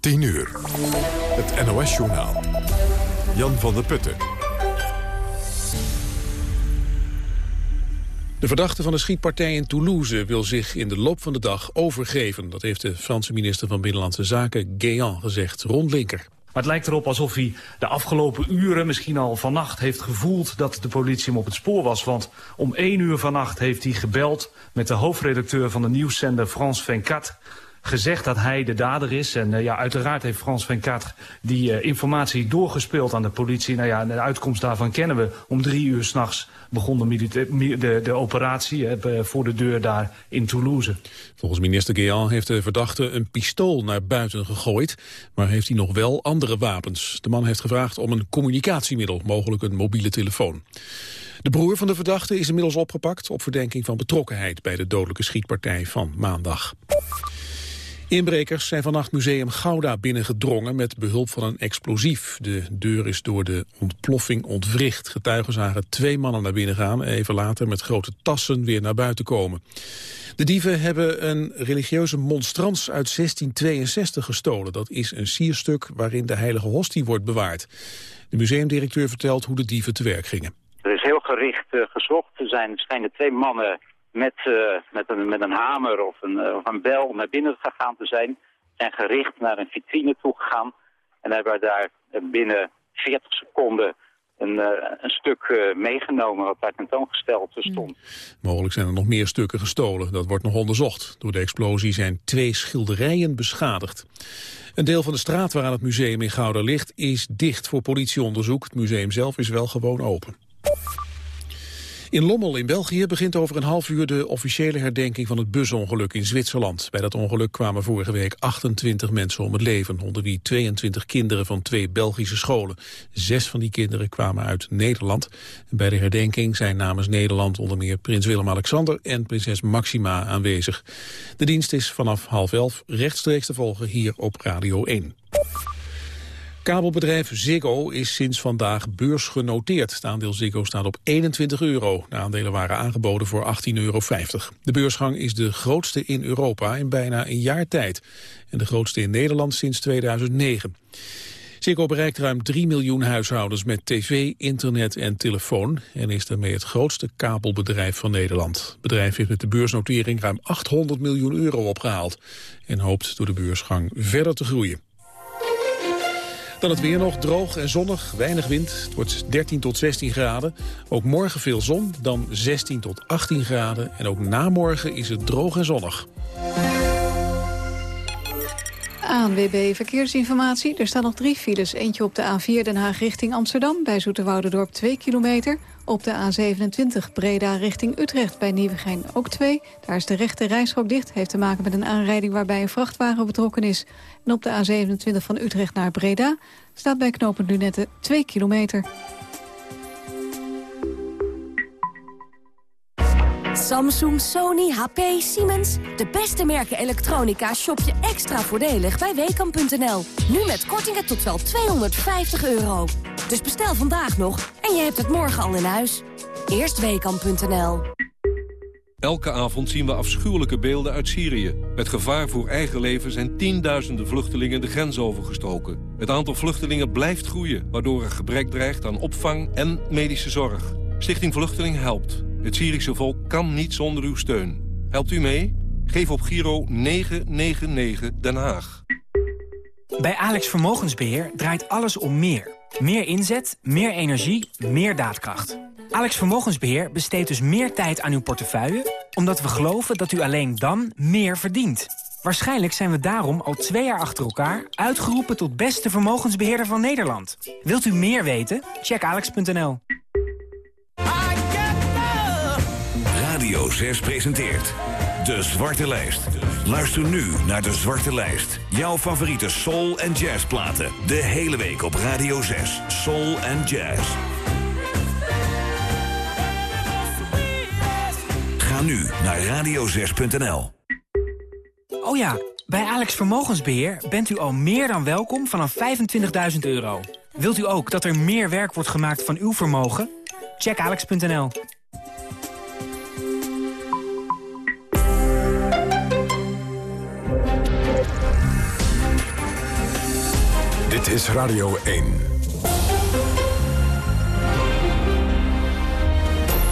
10 uur. Het NOS-journaal. Jan van der Putten. De verdachte van de schietpartij in Toulouse wil zich in de loop van de dag overgeven. Dat heeft de Franse minister van Binnenlandse Zaken, Guéant, gezegd. Ron Linker. Maar het lijkt erop alsof hij de afgelopen uren, misschien al vannacht, heeft gevoeld dat de politie hem op het spoor was. Want om één uur vannacht heeft hij gebeld met de hoofdredacteur van de nieuwszender France 24 gezegd dat hij de dader is. En uh, ja, uiteraard heeft Frans van die uh, informatie doorgespeeld aan de politie. Nou ja, de uitkomst daarvan kennen we. Om drie uur s'nachts begon de, de, de operatie uh, voor de deur daar in Toulouse. Volgens minister Guéant heeft de verdachte een pistool naar buiten gegooid. Maar heeft hij nog wel andere wapens. De man heeft gevraagd om een communicatiemiddel, mogelijk een mobiele telefoon. De broer van de verdachte is inmiddels opgepakt op verdenking van betrokkenheid bij de dodelijke schietpartij van maandag. Inbrekers zijn vannacht museum Gouda binnengedrongen met behulp van een explosief. De deur is door de ontploffing ontwricht. Getuigen zagen twee mannen naar binnen gaan en even later met grote tassen weer naar buiten komen. De dieven hebben een religieuze monstrans uit 1662 gestolen. Dat is een sierstuk waarin de heilige hostie wordt bewaard. De museumdirecteur vertelt hoe de dieven te werk gingen. Er is heel gericht uh, gezocht. Er zijn, schijnen twee mannen met, uh, met, een, met een hamer of een, uh, of een bel naar binnen gegaan te zijn. Zijn gericht naar een vitrine toe gegaan. En hebben daar binnen 40 seconden een, uh, een stuk meegenomen wat daar tentoongesteld stond. Mogelijk zijn er nog meer stukken gestolen. Dat wordt nog onderzocht. Door de explosie zijn twee schilderijen beschadigd. Een deel van de straat waaraan het museum in Gouda ligt is dicht voor politieonderzoek. Het museum zelf is wel gewoon open. In Lommel in België begint over een half uur de officiële herdenking van het busongeluk in Zwitserland. Bij dat ongeluk kwamen vorige week 28 mensen om het leven, onder wie 22 kinderen van twee Belgische scholen. Zes van die kinderen kwamen uit Nederland. Bij de herdenking zijn namens Nederland onder meer prins Willem-Alexander en prinses Maxima aanwezig. De dienst is vanaf half elf rechtstreeks te volgen hier op Radio 1. Kabelbedrijf Ziggo is sinds vandaag beursgenoteerd. Het aandeel Ziggo staat op 21 euro. De aandelen waren aangeboden voor 18,50 euro. De beursgang is de grootste in Europa in bijna een jaar tijd. En de grootste in Nederland sinds 2009. Ziggo bereikt ruim 3 miljoen huishoudens met tv, internet en telefoon... en is daarmee het grootste kabelbedrijf van Nederland. Het bedrijf heeft met de beursnotering ruim 800 miljoen euro opgehaald... en hoopt door de beursgang verder te groeien. Dan het weer nog droog en zonnig, weinig wind. Het wordt 13 tot 16 graden. Ook morgen veel zon, dan 16 tot 18 graden. En ook na morgen is het droog en zonnig. ANWB Verkeersinformatie. Er staan nog drie files. Eentje op de A4 Den Haag richting Amsterdam... bij Zoeterwouderdorp 2 kilometer. Op de A27 Breda richting Utrecht bij Nieuwegein ook 2. Daar is de rechte rijstrook dicht. Heeft te maken met een aanrijding waarbij een vrachtwagen betrokken is. En op de A27 van Utrecht naar Breda... staat bij knooppunt Lunette 2 kilometer. Samsung, Sony, HP, Siemens. De beste merken elektronica shop je extra voordelig bij Weekamp.nl. Nu met kortingen tot wel 250 euro. Dus bestel vandaag nog en je hebt het morgen al in huis. Eerst Weekamp.nl. Elke avond zien we afschuwelijke beelden uit Syrië. Met gevaar voor eigen leven zijn tienduizenden vluchtelingen de grens overgestoken. Het aantal vluchtelingen blijft groeien, waardoor er gebrek dreigt aan opvang en medische zorg. Stichting Vluchteling helpt. Het Syrische volk kan niet zonder uw steun. Helpt u mee? Geef op Giro 999 Den Haag. Bij Alex Vermogensbeheer draait alles om meer. Meer inzet, meer energie, meer daadkracht. Alex Vermogensbeheer besteedt dus meer tijd aan uw portefeuille... omdat we geloven dat u alleen dan meer verdient. Waarschijnlijk zijn we daarom al twee jaar achter elkaar... uitgeroepen tot beste vermogensbeheerder van Nederland. Wilt u meer weten? Check alex.nl. Radio 6 presenteert De Zwarte Lijst. Luister nu naar De Zwarte Lijst. Jouw favoriete soul- en jazzplaten. De hele week op Radio 6. Soul en jazz. Ga nu naar radio6.nl. Oh ja, bij Alex Vermogensbeheer bent u al meer dan welkom vanaf 25.000 euro. Wilt u ook dat er meer werk wordt gemaakt van uw vermogen? Check alex.nl. Dit is Radio 1.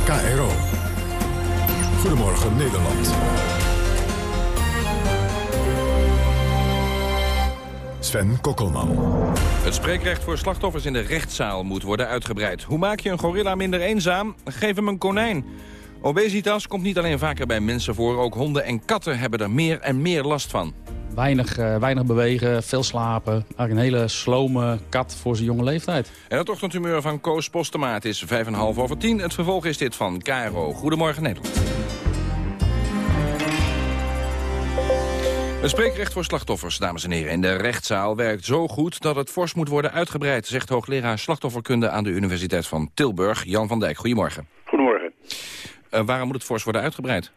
KRO. Goedemorgen Nederland. Sven Kokkelman. Het spreekrecht voor slachtoffers in de rechtszaal moet worden uitgebreid. Hoe maak je een gorilla minder eenzaam? Geef hem een konijn. Obesitas komt niet alleen vaker bij mensen voor, ook honden en katten hebben er meer en meer last van. Weinig, uh, weinig bewegen, veel slapen. Eigenlijk een hele slome kat voor zijn jonge leeftijd. En het ochtendhumeur van Koos Postemaat is 5,5 over 10. Het vervolg is dit van KRO. Goedemorgen Nederland. Het spreekrecht voor slachtoffers, dames en heren, in de rechtszaal werkt zo goed dat het fors moet worden uitgebreid, zegt hoogleraar slachtofferkunde aan de Universiteit van Tilburg, Jan van Dijk. Goedemorgen. Goedemorgen. Uh, waarom moet het fors worden uitgebreid?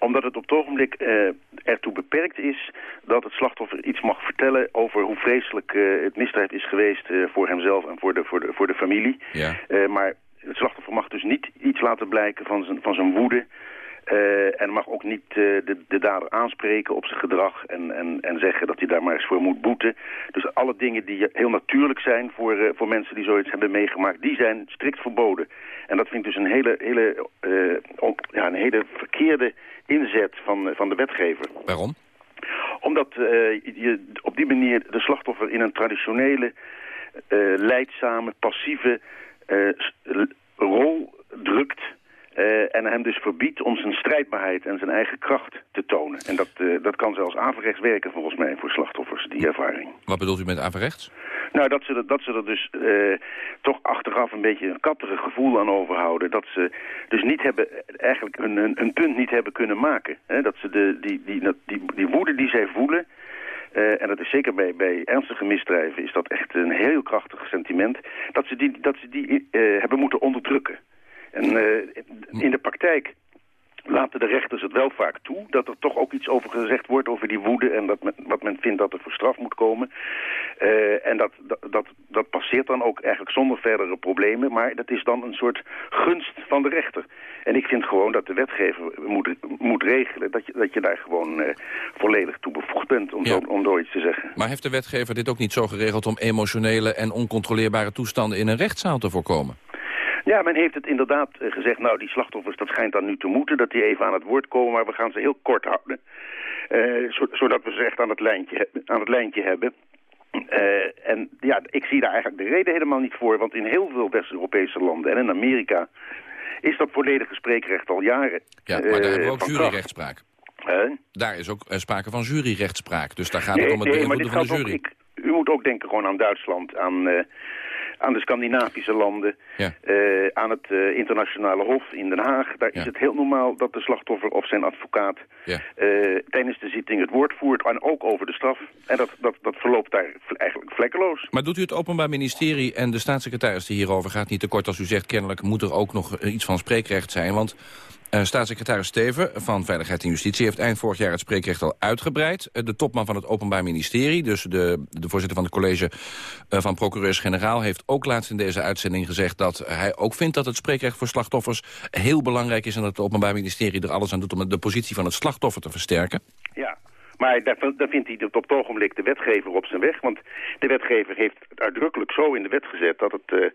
Omdat het op het ogenblik uh, ertoe beperkt is dat het slachtoffer iets mag vertellen over hoe vreselijk uh, het misdrijf is geweest voor hemzelf en voor de, voor de, voor de familie. Ja. maar het slachtoffer mag dus niet iets laten blijken van zijn, van zijn woede, uh, en mag ook niet uh, de, de dader aanspreken op zijn gedrag en, en, en zeggen dat hij daar maar eens voor moet boeten. Dus alle dingen die heel natuurlijk zijn voor, uh, voor mensen die zoiets hebben meegemaakt, die zijn strikt verboden. En dat vind ik dus een hele, hele, ook, ja, een hele verkeerde inzet van, van de wetgever. Waarom? Omdat je op die manier de slachtoffer in een traditionele, leidzame, passieve rol drukt uh, en hem dus verbiedt om zijn strijdbaarheid en zijn eigen kracht te tonen. En dat, uh, dat kan zelfs averechts werken volgens mij voor slachtoffers, die ervaring. Wat bedoelt u met averechts? Nou, dat ze, dat ze er dus uh, toch achteraf een beetje een katterig gevoel aan overhouden. Dat ze dus niet hebben, eigenlijk een, een, een punt niet hebben kunnen maken. Hè? Dat ze de, die, die, die, die, woede die zij voelen... Uh, en dat is zeker bij, bij ernstige misdrijven is dat echt een heel krachtig sentiment. Dat ze die, dat ze die uh, hebben moeten onderdrukken. En uh, in de praktijk laten de rechters het wel vaak toe... dat er toch ook iets over gezegd wordt over die woede... en dat men, wat men vindt dat er voor straf moet komen. Uh, en dat, dat, dat, dat passeert dan ook eigenlijk zonder verdere problemen... maar dat is dan een soort gunst van de rechter. En ik vind gewoon dat de wetgever moet, moet regelen... dat je, dat je daar gewoon uh, volledig toe bevoegd bent om, Ja. zo, om door iets te zeggen. Maar heeft de wetgever dit ook niet zo geregeld om emotionele en oncontroleerbare toestanden in een rechtszaal te voorkomen? Ja, men heeft het inderdaad eh, gezegd, nou die slachtoffers, dat schijnt dan nu te moeten, dat die even aan het woord komen, maar we gaan ze heel kort houden. Eh, zo- zodat we ze echt aan het lijntje, hebben- aan het lijntje hebben. Eh, en ja, ik zie daar eigenlijk de reden helemaal niet voor, want in heel veel West-Europese landen en in Amerika is dat volledige spreekrecht al jaren Ja, maar daar hebben we ook juryrechtspraak. Daar is ook sprake van juryrechtspraak. Dus daar gaat Nee, het om het nee, maar dit beïnvloeden van de ook, jury. ik, u moet ook denken gewoon aan Duitsland, aan, aan de Scandinavische landen, Ja. eh, aan het eh, internationale hof in Den Haag. Daar Ja. is het heel normaal dat de slachtoffer of zijn advocaat Ja. eh, tijdens de zitting het woord voert en ook over de straf. En dat, dat, dat verloopt daar eigenlijk vlekkeloos. Maar doet u het Openbaar Ministerie en de staatssecretaris die hierover gaat niet tekort als u zegt kennelijk moet er ook nog iets van spreekrecht zijn? Want eh, staatssecretaris Steven van Veiligheid en Justitie heeft eind vorig jaar het spreekrecht al uitgebreid. Eh, de topman van het Openbaar Ministerie, dus de, de voorzitter van het college eh, van procureurs-generaal, heeft ook laatst in deze uitzending gezegd dat hij ook vindt dat het spreekrecht voor slachtoffers heel belangrijk is en dat het Openbaar Ministerie er alles aan doet om de positie van het slachtoffer te versterken. Ja, maar daar, vindt hij op het ogenblik de wetgever op zijn weg. Want de wetgever heeft het uitdrukkelijk zo in de wet gezet dat het, eh,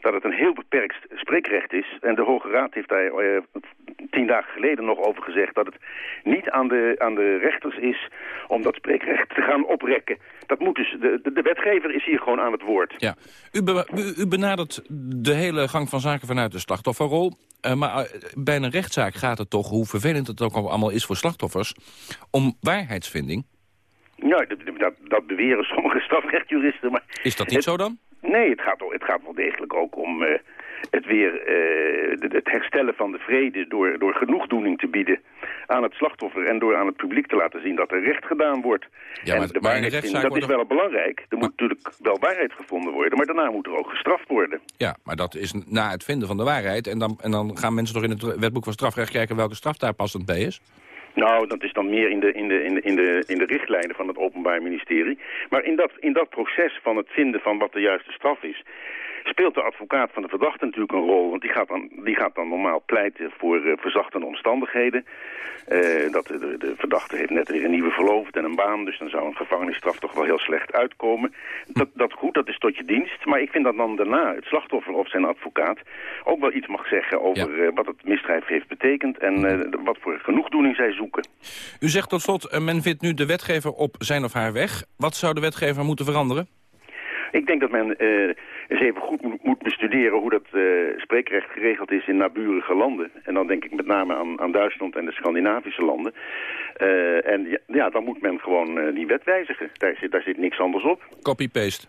dat het een heel beperkt spreekrecht is. En de Hoge Raad heeft daar eh, tien dagen geleden nog over gezegd dat het niet aan de, aan de rechters is om dat spreekrecht te gaan oprekken. Dat moet dus, de, de, wetgever is hier gewoon aan het woord. Ja, u, u, u benadert de hele gang van zaken vanuit de slachtofferrol. Eh, maar eh, bij een rechtszaak gaat het toch, hoe vervelend het ook allemaal is voor slachtoffers, om waarheidsvinding. Ja, dat, dat, beweren sommige strafrechtjuristen. Maar Is dat niet het- zo dan? Nee, het gaat, het gaat wel degelijk ook om eh, het weer het herstellen van de vrede door, door genoegdoening te bieden aan het slachtoffer en door aan het publiek te laten zien dat er recht gedaan wordt. Ja, en maar- de maar in de dat is wel belangrijk. Er moet natuurlijk wel waarheid gevonden worden, maar daarna moet er ook gestraft worden. Ja, maar dat is na het vinden van de waarheid. En dan, en dan gaan mensen toch in het wetboek van strafrecht kijken welke straf daar passend bij is. Nou, dat is dan meer in de, in de, in de, in de, in de richtlijnen van het Openbaar Ministerie. Maar in dat, in dat proces van het vinden van wat de juiste straf is... speelt de advocaat van de verdachte natuurlijk een rol. Want die gaat dan, die gaat dan normaal pleiten voor uh, verzachtende omstandigheden. Uh, dat de, de, verdachte heeft net weer een nieuwe verloofd en een baan. Dus dan zou een gevangenisstraf toch wel heel slecht uitkomen. Dat, dat goed, dat is tot je dienst. Maar ik vind dat dan daarna het slachtoffer of zijn advocaat ook wel iets mag zeggen over ja. uh, wat het misdrijf heeft betekend. En wat voor genoegdoening zij zoeken. U zegt tot slot, men vindt nu de wetgever op zijn of haar weg. Wat zou de wetgever moeten veranderen? Ik denk dat men uh, eens even goed moet, bestuderen hoe dat uh, spreekrecht geregeld is in naburige landen. En dan denk ik met name aan, aan Duitsland en de Scandinavische landen. Uh, en ja, ja, dan moet men gewoon die wet wijzigen. Daar zit, daar zit niks anders op. Copy-paste.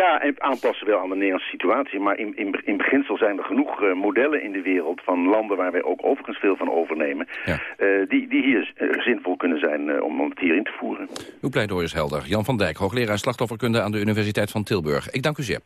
Ja, en aanpassen wel aan de Nederlandse situatie. Maar in, in, in beginsel zijn er genoeg uh, modellen in de wereld van landen waar wij ook overigens veel van overnemen. Ja. Uh, die, die hier uh, zinvol kunnen zijn om, om het hier in te voeren. Uw pleidooi is helder. Jan van Dijk, hoogleraar slachtofferkunde aan de Universiteit van Tilburg. Ik dank u zeer.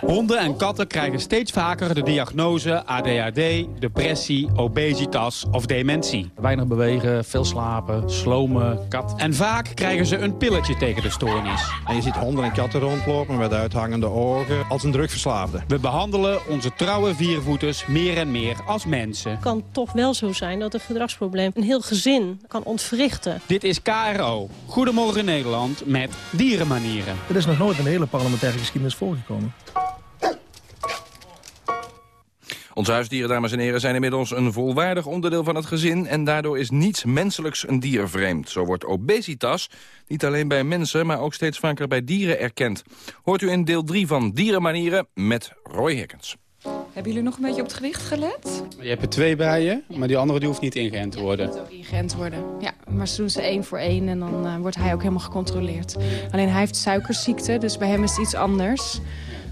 Honden en katten krijgen steeds vaker de diagnose ADHD, depressie, obesitas of dementie. Weinig bewegen, veel slapen, slomen, kat. En vaak krijgen ze een pilletje tegen de stoornis. En je ziet honden en katten rondlopen met uithangende ogen als een drugverslaafde. We behandelen onze trouwe viervoeters meer en meer als mensen. Het kan toch wel zo zijn dat een gedragsprobleem een heel gezin kan ontwrichten. Dit is KRO. Goedemorgen Nederland met dierenmanieren. Er is nog nooit een hele parlementaire geschiedenis voorgekomen. Onze huisdieren, dames en heren, zijn inmiddels een volwaardig onderdeel van het gezin... en daardoor is niets menselijks een dier vreemd. Zo wordt obesitas niet alleen bij mensen, maar ook steeds vaker bij dieren erkend. Hoort u in deel 3 van Dierenmanieren met Roy Hickens. Hebben jullie nog een beetje op het gewicht gelet? Je hebt er twee bij je, maar die andere die hoeft niet ingeënt te worden. Ja, die moet ook ingeënt worden. Ja, maar ze doen ze één voor één en dan uh, wordt hij ook helemaal gecontroleerd. Alleen hij heeft suikerziekte, dus bij hem is het iets anders.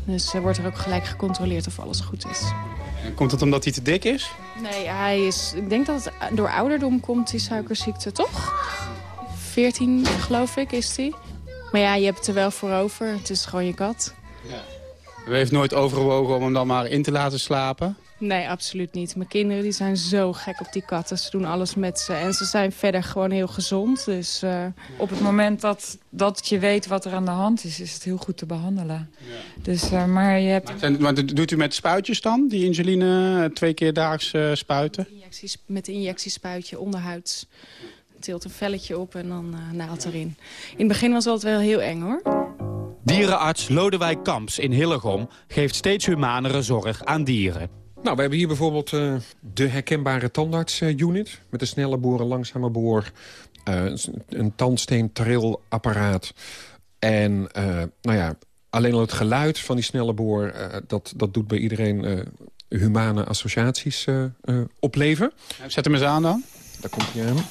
Dus uh, wordt er ook gelijk gecontroleerd of alles goed is. Komt het omdat hij te dik is? Nee, hij is, ik denk dat het door ouderdom komt, die suikerziekte, toch? 14, geloof ik, is hij. Maar ja, je hebt het er wel voor over. Het is gewoon je kat. Ja. U heeft nooit overwogen om hem dan maar in te laten slapen? Nee, absoluut niet. Mijn kinderen die zijn zo gek op die katten. Ze doen alles met ze. En ze zijn verder gewoon heel gezond. Dus, uh... Op het moment dat, dat je weet wat er aan de hand is, is het heel goed te behandelen. Ja. Dus, uh, maar je hebt... Maar, maar, doet u met spuitjes dan? Die insuline twee keer daags uh, spuiten? Injecties, met een injectiespuitje onderhuids. Tilt een velletje op en dan naald erin. In het begin was het wel heel eng hoor. Dierenarts Lodewijk Kamps in Hillegom geeft steeds humanere zorg aan dieren. Nou, we hebben hier bijvoorbeeld uh, de herkenbare tandarts-unit... met een snelle boor, een langzame boor, uh, een tandsteen-trillapparaat. En uh, nou ja, alleen al het geluid van die snelle boor... dat, dat doet bij iedereen humane associaties opleven. Zet hem eens aan dan. Daar komt hij aan.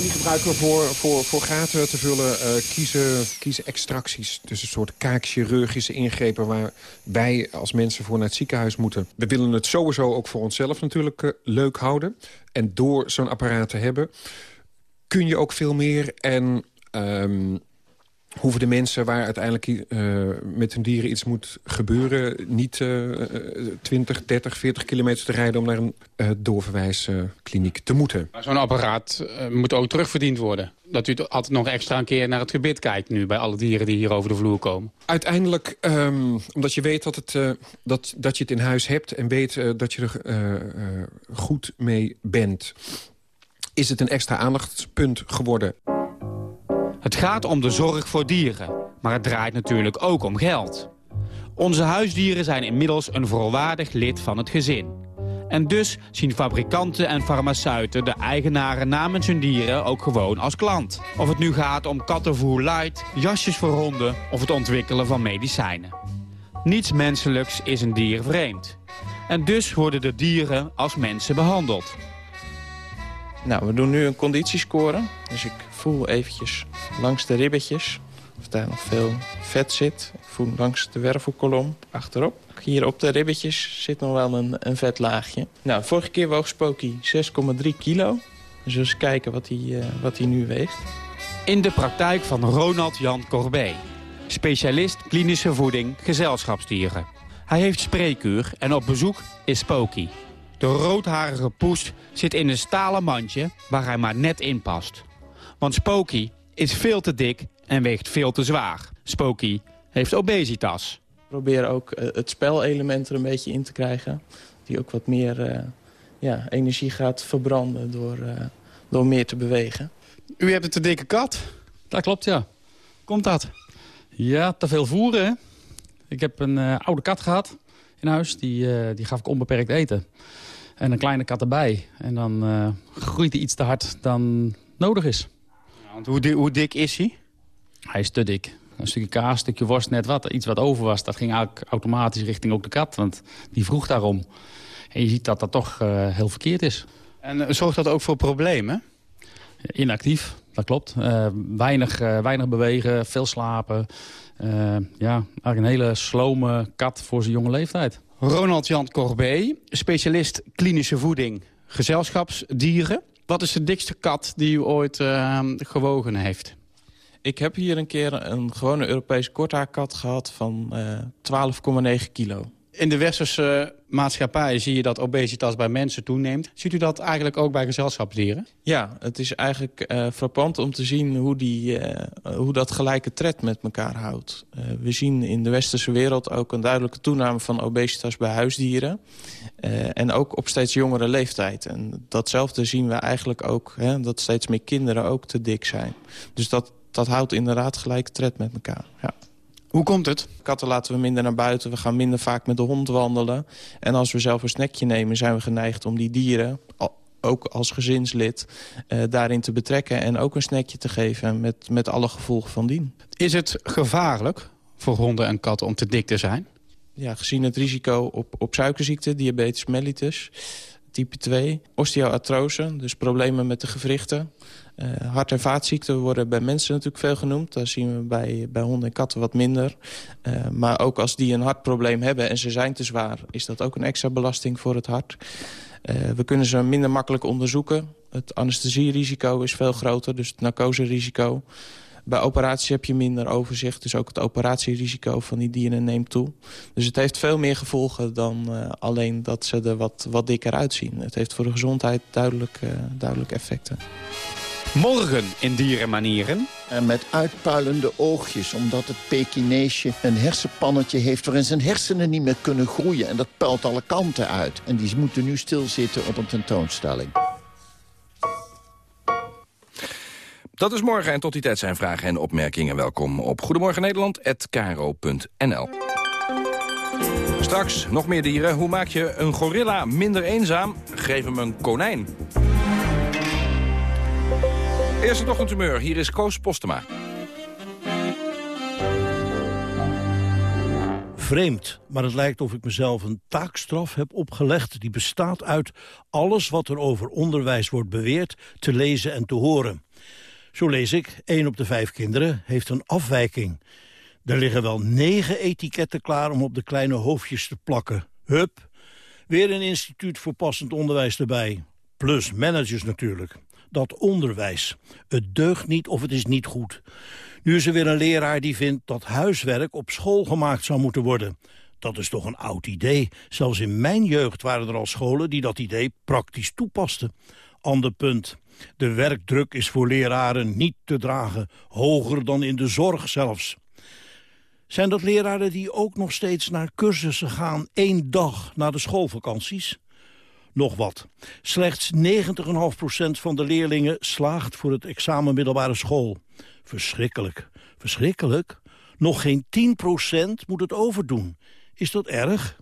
Die gebruiken we voor, voor, voor gaten te vullen uh, kiezen, kiezen extracties. Dus een soort kaakchirurgische ingrepen waar wij als mensen voor naar het ziekenhuis moeten. We willen het sowieso ook voor onszelf natuurlijk uh, leuk houden. En door zo'n apparaat te hebben kun je ook veel meer. En um, hoeven de mensen waar uiteindelijk uh, met hun dieren iets moet gebeuren... niet uh, 20, 30, 40 kilometer te rijden om naar een uh, doorverwijskliniek te moeten. Zo'n apparaat uh, moet ook terugverdiend worden. Dat u altijd nog extra een keer naar het gebit kijkt nu... bij alle dieren die hier over de vloer komen. Uiteindelijk, um, omdat je weet dat, het, dat, dat je het in huis hebt... en weet dat je er goed mee bent... is het een extra aandachtspunt geworden. Het gaat om de zorg voor dieren, maar het draait natuurlijk ook om geld. Onze huisdieren zijn inmiddels een volwaardig lid van het gezin. En dus zien fabrikanten en farmaceuten de eigenaren namens hun dieren ook gewoon als klant. Of het nu gaat om kattenvoer light, jasjes voor honden of het ontwikkelen van medicijnen. Niets menselijks is een dier vreemd. En dus worden de dieren als mensen behandeld. Nou, we doen nu een conditiescore. Dus ik voel eventjes langs de ribbetjes of daar nog veel vet zit. Ik voel langs de wervelkolom achterop. Hier op de ribbetjes zit nog wel een, een vetlaagje. Nou, vorige keer woog Spooky 6,3 kilo. Dus eens kijken wat hij, uh, wat hij nu weegt. In de praktijk van Ronald Jan Corbet. Specialist klinische voeding gezelschapsdieren. Hij heeft spreekuur en op bezoek is Spooky. De roodharige poes zit in een stalen mandje waar hij maar net in past. Want Spooky is veel te dik en weegt veel te zwaar. Spooky heeft obesitas. Probeer ook eh, het spelelement er een beetje in te krijgen. Die ook wat meer eh, ja, energie gaat verbranden door, eh, door meer te bewegen. U hebt een te dikke kat. Dat klopt, ja. Komt dat? Ja, te veel voeren, hè? Ik heb een uh, oude kat gehad in huis. Die, uh, die gaf ik onbeperkt eten. En een kleine kat erbij. En dan uh, groeit hij iets te hard dan nodig is. Want hoe, dik, hoe dik is hij? Hij is te dik. Een stukje kaas, een stukje worst, net wat. Iets wat over was, dat ging eigenlijk automatisch richting ook de kat. Want die vroeg daarom. En je ziet dat dat toch heel verkeerd is. En zorgt dat ook voor problemen? Inactief, dat klopt. Uh, weinig, weinig bewegen, veel slapen. Ja, eigenlijk een hele slome kat voor zijn jonge leeftijd. Ronald-Jan Corbet, specialist klinische voeding, gezelschapsdieren. Wat is de dikste kat die u ooit gewogen heeft? Ik heb hier een keer een gewone Europese korthaarkat gehad van 12,9 kilo. In de westerse maatschappij zie je dat obesitas bij mensen toeneemt. Ziet u dat eigenlijk ook bij gezelschapsdieren? Ja, het is eigenlijk uh, frappant om te zien hoe, die, uh, hoe dat gelijke tred met elkaar houdt. Uh, we zien in de westerse wereld ook een duidelijke toename van obesitas bij huisdieren. En ook op steeds jongere leeftijd. En datzelfde zien we eigenlijk ook, hè, dat steeds meer kinderen ook te dik zijn. Dus dat, dat houdt inderdaad gelijke tred met elkaar, ja. Hoe komt het? Katten laten we minder naar buiten. We gaan minder vaak met de hond wandelen. En als we zelf een snackje nemen, zijn we geneigd om die dieren... ook als gezinslid, uh, daarin te betrekken... en ook een snackje te geven met, met alle gevolgen van dien. Is het gevaarlijk voor honden en katten om te dik te zijn? Ja, gezien het risico op, op suikerziekte, diabetes mellitus type 2. Osteoartrose, dus problemen met de gewrichten. Uh, hart- en vaatziekten worden bij mensen natuurlijk veel genoemd. Daar zien we bij, bij honden en katten wat minder. Uh, maar ook als die een hartprobleem hebben en ze zijn te zwaar... is dat ook een extra belasting voor het hart. Uh, we kunnen ze minder makkelijk onderzoeken. Het anesthesierisico is veel groter, dus het narcoserisico. Bij operaties heb je minder overzicht. Dus ook het operatierisico van die dieren neemt toe. Dus het heeft veel meer gevolgen dan uh, alleen dat ze er wat, wat dikker uitzien. Het heeft voor de gezondheid duidelijk, uh, duidelijk effecten. Morgen in Dierenmanieren. En met uitpuilende oogjes, omdat het Pekineesje een hersenpannetje heeft... waarin zijn hersenen niet meer kunnen groeien. En dat puilt alle kanten uit. En die moeten nu stilzitten op een tentoonstelling. Dat is morgen en tot die tijd zijn vragen en opmerkingen welkom op Goedemorgen Nederland@karo.nl. Straks nog meer dieren. Hoe maak je een gorilla minder eenzaam? Geef hem een konijn. Eerste ochtendhumeur, hier is Koos Postema. Vreemd, maar het lijkt of ik mezelf een taakstraf heb opgelegd... die bestaat uit alles wat er over onderwijs wordt beweerd... te lezen en te horen. Zo lees ik, één op de vijf kinderen heeft een afwijking. Er liggen wel negen etiketten klaar om op de kleine hoofdjes te plakken. Hup, weer een instituut voor passend onderwijs erbij. Plus managers natuurlijk. Dat onderwijs. Het deugt niet of het is niet goed. Nu is er weer een leraar die vindt dat huiswerk op school gemaakt zou moeten worden. Dat is toch een oud idee. Zelfs in mijn jeugd waren er al scholen die dat idee praktisch toepasten. Ander punt. De werkdruk is voor leraren niet te dragen, hoger dan in de zorg zelfs. Zijn dat leraren die ook nog steeds naar cursussen gaan één dag na de schoolvakanties? Nog wat. Slechts 90,5% van de leerlingen slaagt voor het examen middelbare school. Verschrikkelijk. Verschrikkelijk? Nog geen 10% moet het overdoen. Is dat erg?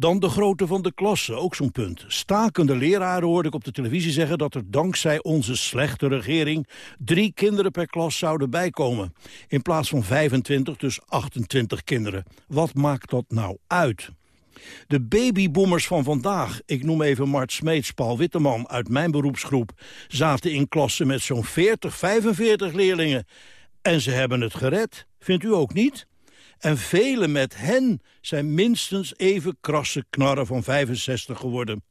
Dan de grootte van de klasse, ook zo'n punt. Stakende leraren hoorde ik op de televisie zeggen... dat er dankzij onze slechte regering drie kinderen per klas zouden bijkomen. In plaats van 25, dus 28 kinderen. Wat maakt dat nou uit? De babyboomers van vandaag, ik noem even Mart Smeets, Paul Witteman uit mijn beroepsgroep... zaten in klassen met zo'n 40, 45 leerlingen. En ze hebben het gered, vindt u ook niet? En velen met hen zijn minstens even krasse knarren van 65 geworden.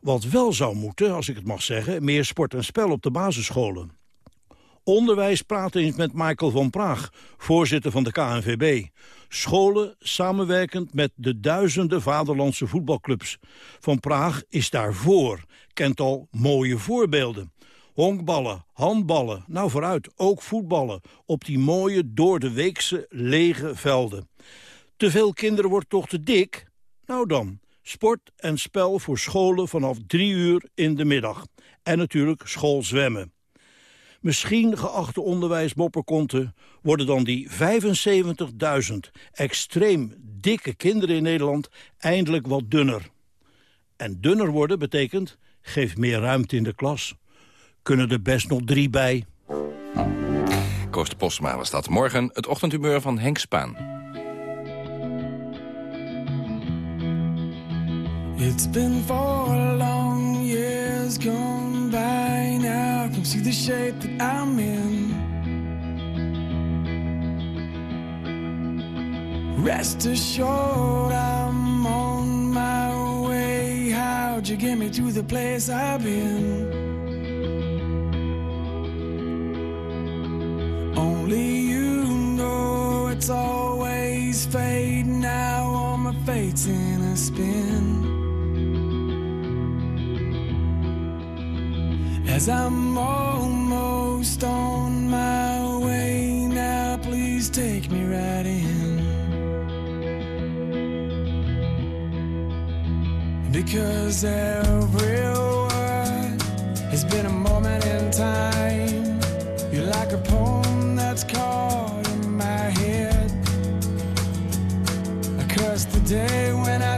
Wat wel zou moeten, als ik het mag zeggen, meer sport en spel op de basisscholen. Onderwijs praat eens met Michael van Praag, voorzitter van de KNVB. Scholen samenwerkend met de duizenden vaderlandse voetbalclubs. Van Praag is daarvoor, kent al mooie voorbeelden. Honkballen, handballen, nou vooruit, ook voetballen. Op die mooie, door de weekse, lege velden. Te veel kinderen wordt toch te dik? Nou dan, sport en spel voor scholen vanaf drie uur in de middag. En natuurlijk schoolzwemmen. Misschien, geachte onderwijsmopperkonten, worden dan die 75.000 extreem dikke kinderen in Nederland eindelijk wat dunner. En dunner worden betekent, geef meer ruimte in de klas. Kunnen er best nog drie bij. Koos de Postma was dat. Morgen het ochtendhumeur van Henk Spaan. It's been four long years gone by now. I can see the shape that I'm in. Rest assured, I'm on my way. How'd you get me to the place I've been? Always fate now. All my fate's in a spin. As I'm almost on my way now, please take me right in. Because every day when I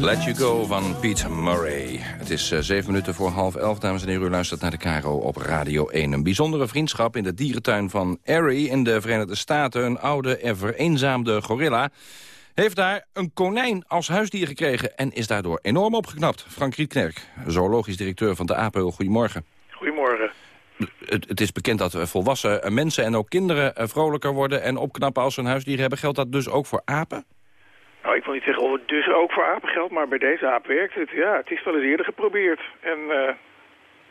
Let You Go van Pete Murray. Het is uh, zeven minuten voor half elf, dames en heren. U luistert naar de Caro op Radio 1. Een bijzondere vriendschap in de dierentuin van Erie in de Verenigde Staten. Een oude en vereenzaamde gorilla heeft daar een konijn als huisdier gekregen... en is daardoor enorm opgeknapt. Frank Rietknerk, zoologisch directeur van de APO. Goedemorgen. Goedemorgen. Het, het, is bekend dat volwassen mensen en ook kinderen eh, vrolijker worden... en opknappen als ze een huisdier hebben. Geldt dat dus ook voor apen? Nou, ik wil niet zeggen of het dus ook voor apen geldt, maar bij deze aap werkt het. Ja, het is wel eens eerder geprobeerd. En uh,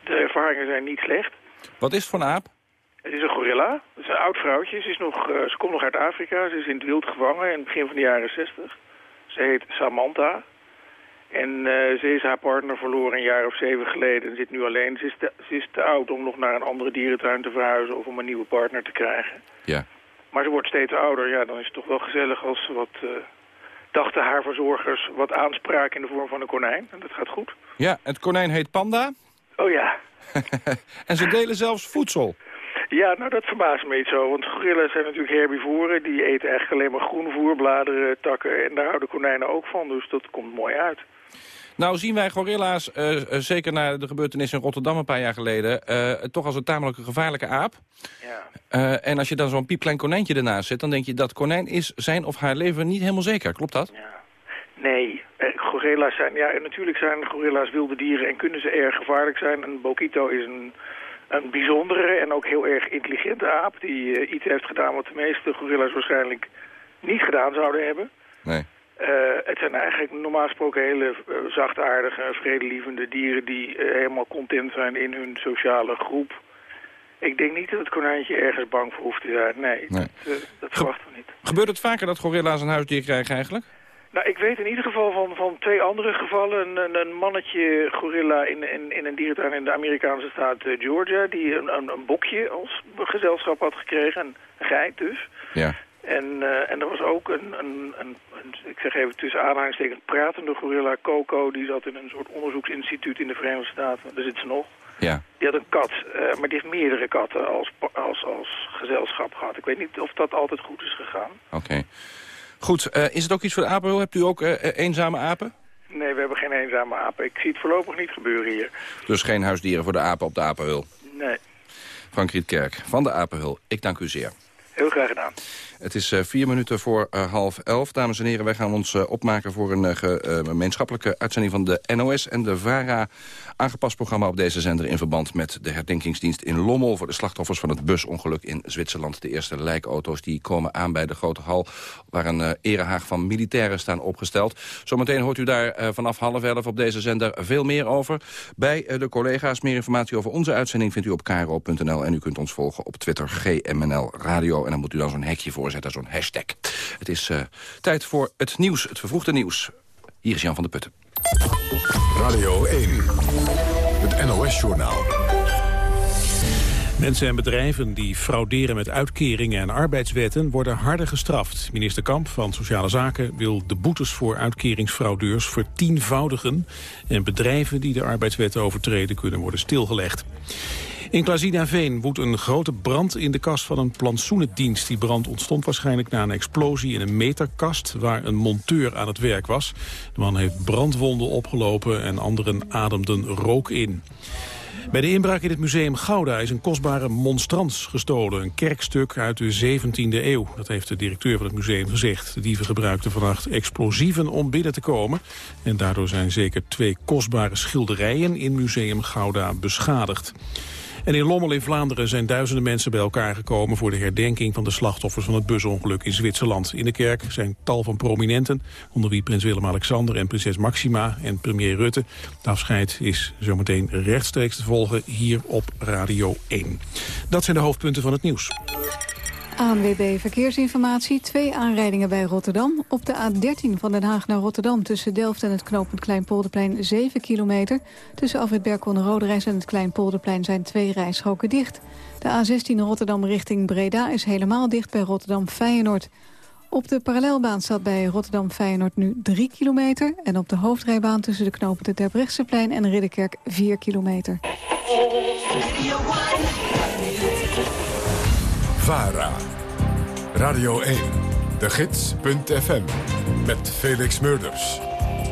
de ervaringen zijn niet slecht. Wat is het voor een aap? Het is een gorilla. Het is een oud vrouwtje. Ze, is nog, uh, ze komt nog uit Afrika. Ze is in het wild gevangen in het begin van de jaren 60. Ze heet Samantha. En uh, ze is haar partner verloren een jaar of zeven geleden en zit nu alleen. Ze is, te, ze is te oud om nog naar een andere dierentuin te verhuizen of om een nieuwe partner te krijgen. Ja. Maar ze wordt steeds ouder. Ja, dan is het toch wel gezellig als ze wat dachten haar verzorgers wat aanspraak in de vorm van een konijn. En dat gaat goed. Ja, het konijn heet Panda. Oh ja. en ze delen zelfs voedsel. Ja, nou dat verbaast me niet zo. Want gorilla's zijn natuurlijk herbivoren. Die eten eigenlijk alleen maar groenvoer, bladeren, takken. En daar houden konijnen ook van. Dus dat komt mooi uit. Nou zien wij gorilla's, uh, uh, zeker na de gebeurtenis in Rotterdam een paar jaar geleden... Uh, toch als een tamelijk gevaarlijke aap. Ja. en als je dan zo'n piepklein konijntje ernaast zet... dan denk je dat konijn is zijn of haar leven niet helemaal zeker. Klopt dat? Ja. Nee, eh, gorilla's zijn, ja, natuurlijk zijn gorilla's wilde dieren en kunnen ze erg gevaarlijk zijn. En Bokito is een, een bijzondere en ook heel erg intelligente aap die eh, iets heeft gedaan wat de meeste gorilla's waarschijnlijk niet gedaan zouden hebben. Nee. Eh, het zijn eigenlijk normaal gesproken hele eh, zachtaardige, vredelievende dieren die eh, helemaal content zijn in hun sociale groep. Ik denk niet dat het konijntje ergens bang voor hoeft te zijn. Nee, Nee. Dat, dat verwachten we niet. Gebeurt het vaker dat gorilla's een huisdier krijgen eigenlijk? Nou, ik weet in ieder geval van, van twee andere gevallen. Een, een, een mannetje gorilla in, in, in een dierentuin in de Amerikaanse staat Georgia... die een, een, een bokje als gezelschap had gekregen, een geit dus. Ja. En, eh, en er was ook een, een, een, een- ik zeg even tussen aanhalingstekens, pratende gorilla, Coco. Die zat in een soort onderzoeksinstituut in de Verenigde Staten. Daar zit ze nog. Ja. Die had een kat, eh, maar die heeft meerdere katten als, als, als gezelschap gehad. Ik weet niet of dat altijd goed is gegaan. Oké. Goed, eh, is het ook iets voor de apenhul? Hebt u ook eenzame apen? Nee, we hebben geen eenzame apen. Ik zie het voorlopig niet gebeuren hier. Dus geen huisdieren voor de apen op de apenhul. Nee, Frank Rietkerk van de apenhul, ik dank u zeer. Heel graag gedaan. Het is eh, vier minuten voor eh, half elf. Dames en heren, wij gaan ons eh, opmaken voor een ge- gemeenschappelijke uitzending van de NOS en de VARA. Aangepast programma op deze zender in verband met de herdenkingsdienst in Lommel... voor de slachtoffers van het busongeluk in Zwitserland. De eerste lijkauto's die komen aan bij de grote hal... waar een eh, erehaag van militairen staan opgesteld. Zometeen hoort u daar eh, vanaf half elf op deze zender veel meer over. Bij eh, de collega's meer informatie over onze uitzending vindt u op kro.nl... en u kunt ons volgen op Twitter GMNL Radio. En dan moet u dan zo'n hekje voorzetten, zo'n hashtag. Het is tijd voor het nieuws, het vervroegde nieuws. Hier is Jan van der Putten. Radio 1, het NOS-journaal. Mensen en bedrijven die frauderen met uitkeringen en arbeidswetten worden harder gestraft. Minister Kamp van Sociale Zaken wil de boetes voor uitkeringsfraudeurs vertienvoudigen. En bedrijven die de arbeidswetten overtreden kunnen worden stilgelegd. In Klazinaveen woedt een grote brand in de kast van een plantsoenendienst. Die brand ontstond waarschijnlijk na een explosie in een meterkast... waar een monteur aan het werk was. De man heeft brandwonden opgelopen en anderen ademden rook in. Bij de inbraak in het museum Gouda is een kostbare monstrans gestolen. Een kerkstuk uit de 17e eeuw. Dat heeft de directeur van het museum gezegd. De dieven gebruikten vannacht explosieven om binnen te komen. En daardoor zijn zeker twee kostbare schilderijen in museum Gouda beschadigd. En in Lommel in Vlaanderen zijn duizenden mensen bij elkaar gekomen... voor de herdenking van de slachtoffers van het busongeluk in Zwitserland. In de kerk zijn tal van prominenten, onder wie prins Willem-Alexander... en prinses Maxima en premier Rutte. Het afscheid is zometeen rechtstreeks te volgen hier op Radio 1. Dat zijn de hoofdpunten van het nieuws. ANWB Verkeersinformatie. Twee aanrijdingen bij Rotterdam. Op de A13 van Den Haag naar Rotterdam tussen Delft en het knooppunt Kleinpolderplein 7 kilometer. Tussen Afrit Berkel en Roderijs en het Kleinpolderplein zijn twee rijstroken dicht. De A16 Rotterdam richting Breda is helemaal dicht bij Rotterdam Feyenoord. Op de parallelbaan staat bij Rotterdam Feyenoord nu 3 kilometer. En op de hoofdrijbaan tussen de knooppunten Terbrechtseplein en Ridderkerk 4 kilometer. VARA. Radio 1, de gids.fm. Met Felix Murders.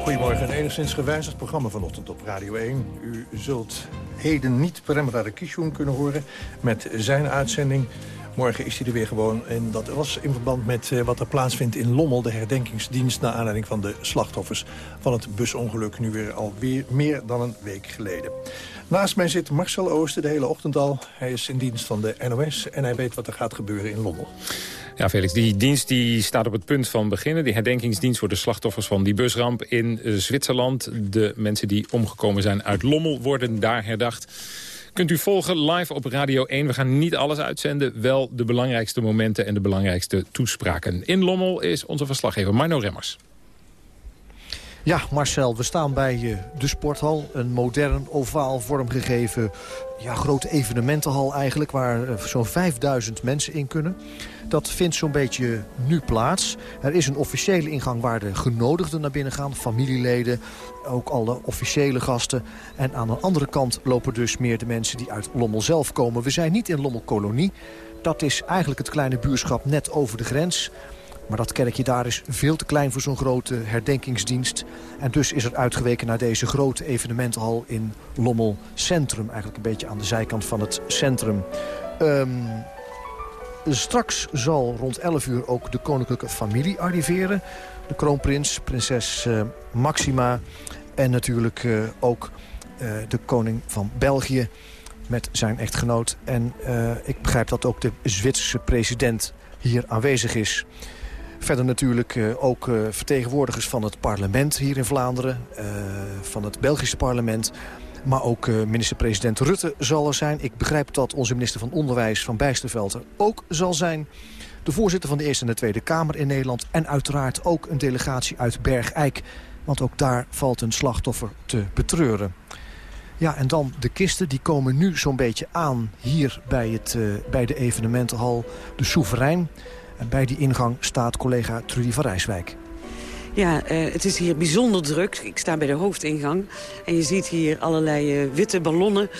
Goedemorgen, een enigszins gewijzigd programma vanochtend op Radio 1. U zult heden niet Prem Radakishun kunnen horen met zijn uitzending. Morgen is hij er weer gewoon. En dat was in verband met eh, wat er plaatsvindt in Lommel... de herdenkingsdienst naar aanleiding van de slachtoffers... van het busongeluk nu weer alweer meer dan een week geleden. Naast mij zit Marcel Ooster de hele ochtend al. Hij is in dienst van de NOS en hij weet wat er gaat gebeuren in Lommel. Ja, Felix, die dienst die staat op het punt van beginnen. Die herdenkingsdienst voor de slachtoffers van die busramp in eh, Zwitserland. De mensen die omgekomen zijn uit Lommel worden daar herdacht. Kunt u volgen live op Radio 1. We gaan niet alles uitzenden, wel de belangrijkste momenten en de belangrijkste toespraken. In Lommel is onze verslaggever Marno Remmers. Ja, Marcel, we staan bij de sporthal. Een modern, ovaal vormgegeven ja, grote evenementenhal eigenlijk... waar eh, zo'n 5000 mensen in kunnen. Dat vindt zo'n beetje nu plaats. Er is een officiële ingang waar de genodigden naar binnen gaan. Familieleden, ook alle officiële gasten. En aan de andere kant lopen dus meer de mensen die uit Lommel zelf komen. We zijn niet in Lommel Kolonie. Dat is eigenlijk het kleine buurschap net over de grens... Maar dat kerkje daar is veel te klein voor zo'n grote herdenkingsdienst. En dus is er uitgeweken naar deze grote evenementenhal in Lommel Centrum. Eigenlijk een beetje aan de zijkant van het centrum. Ehm, Straks zal rond 11 uur ook de koninklijke familie arriveren. De kroonprins, prinses uh, Maxima en natuurlijk uh, ook uh, de koning van België met zijn echtgenoot. En ik begrijp dat ook de Zwitserse president hier aanwezig is. Verder natuurlijk uh, ook uh, vertegenwoordigers van het parlement hier in Vlaanderen. Uh, van het Belgische parlement. Maar ook minister-president Rutte zal er zijn. Ik begrijp dat onze minister van Onderwijs van Bijsterveld er ook zal zijn. De voorzitter van de Eerste en de Tweede Kamer in Nederland. En uiteraard ook een delegatie uit Bergijk. Want ook daar valt een slachtoffer te betreuren. Ja, en dan de kisten, die komen nu zo'n beetje aan hier bij, het, bij de evenementenhal De Soeverein. En bij die ingang staat collega Trudy van Rijswijk. Ja, uh, het is hier bijzonder druk. Ik sta bij de hoofdingang. En je ziet hier allerlei uh, witte ballonnen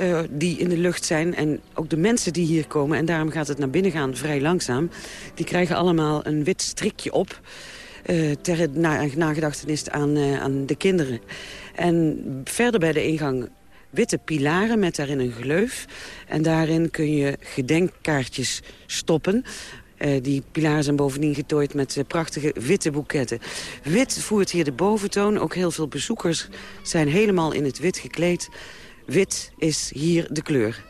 uh, die in de lucht zijn. En ook de mensen die hier komen, en daarom gaat het naar binnen gaan vrij langzaam... die krijgen allemaal een wit strikje op... ter na nagedachtenis aan, aan de kinderen. En verder bij de ingang witte pilaren met daarin een gleuf. En daarin kun je gedenkkaartjes stoppen uh, die pilaren zijn bovendien getooid met uh, prachtige witte boeketten. Wit voert hier de boventoon. Ook heel veel bezoekers zijn helemaal in het wit gekleed. Wit is hier de kleur.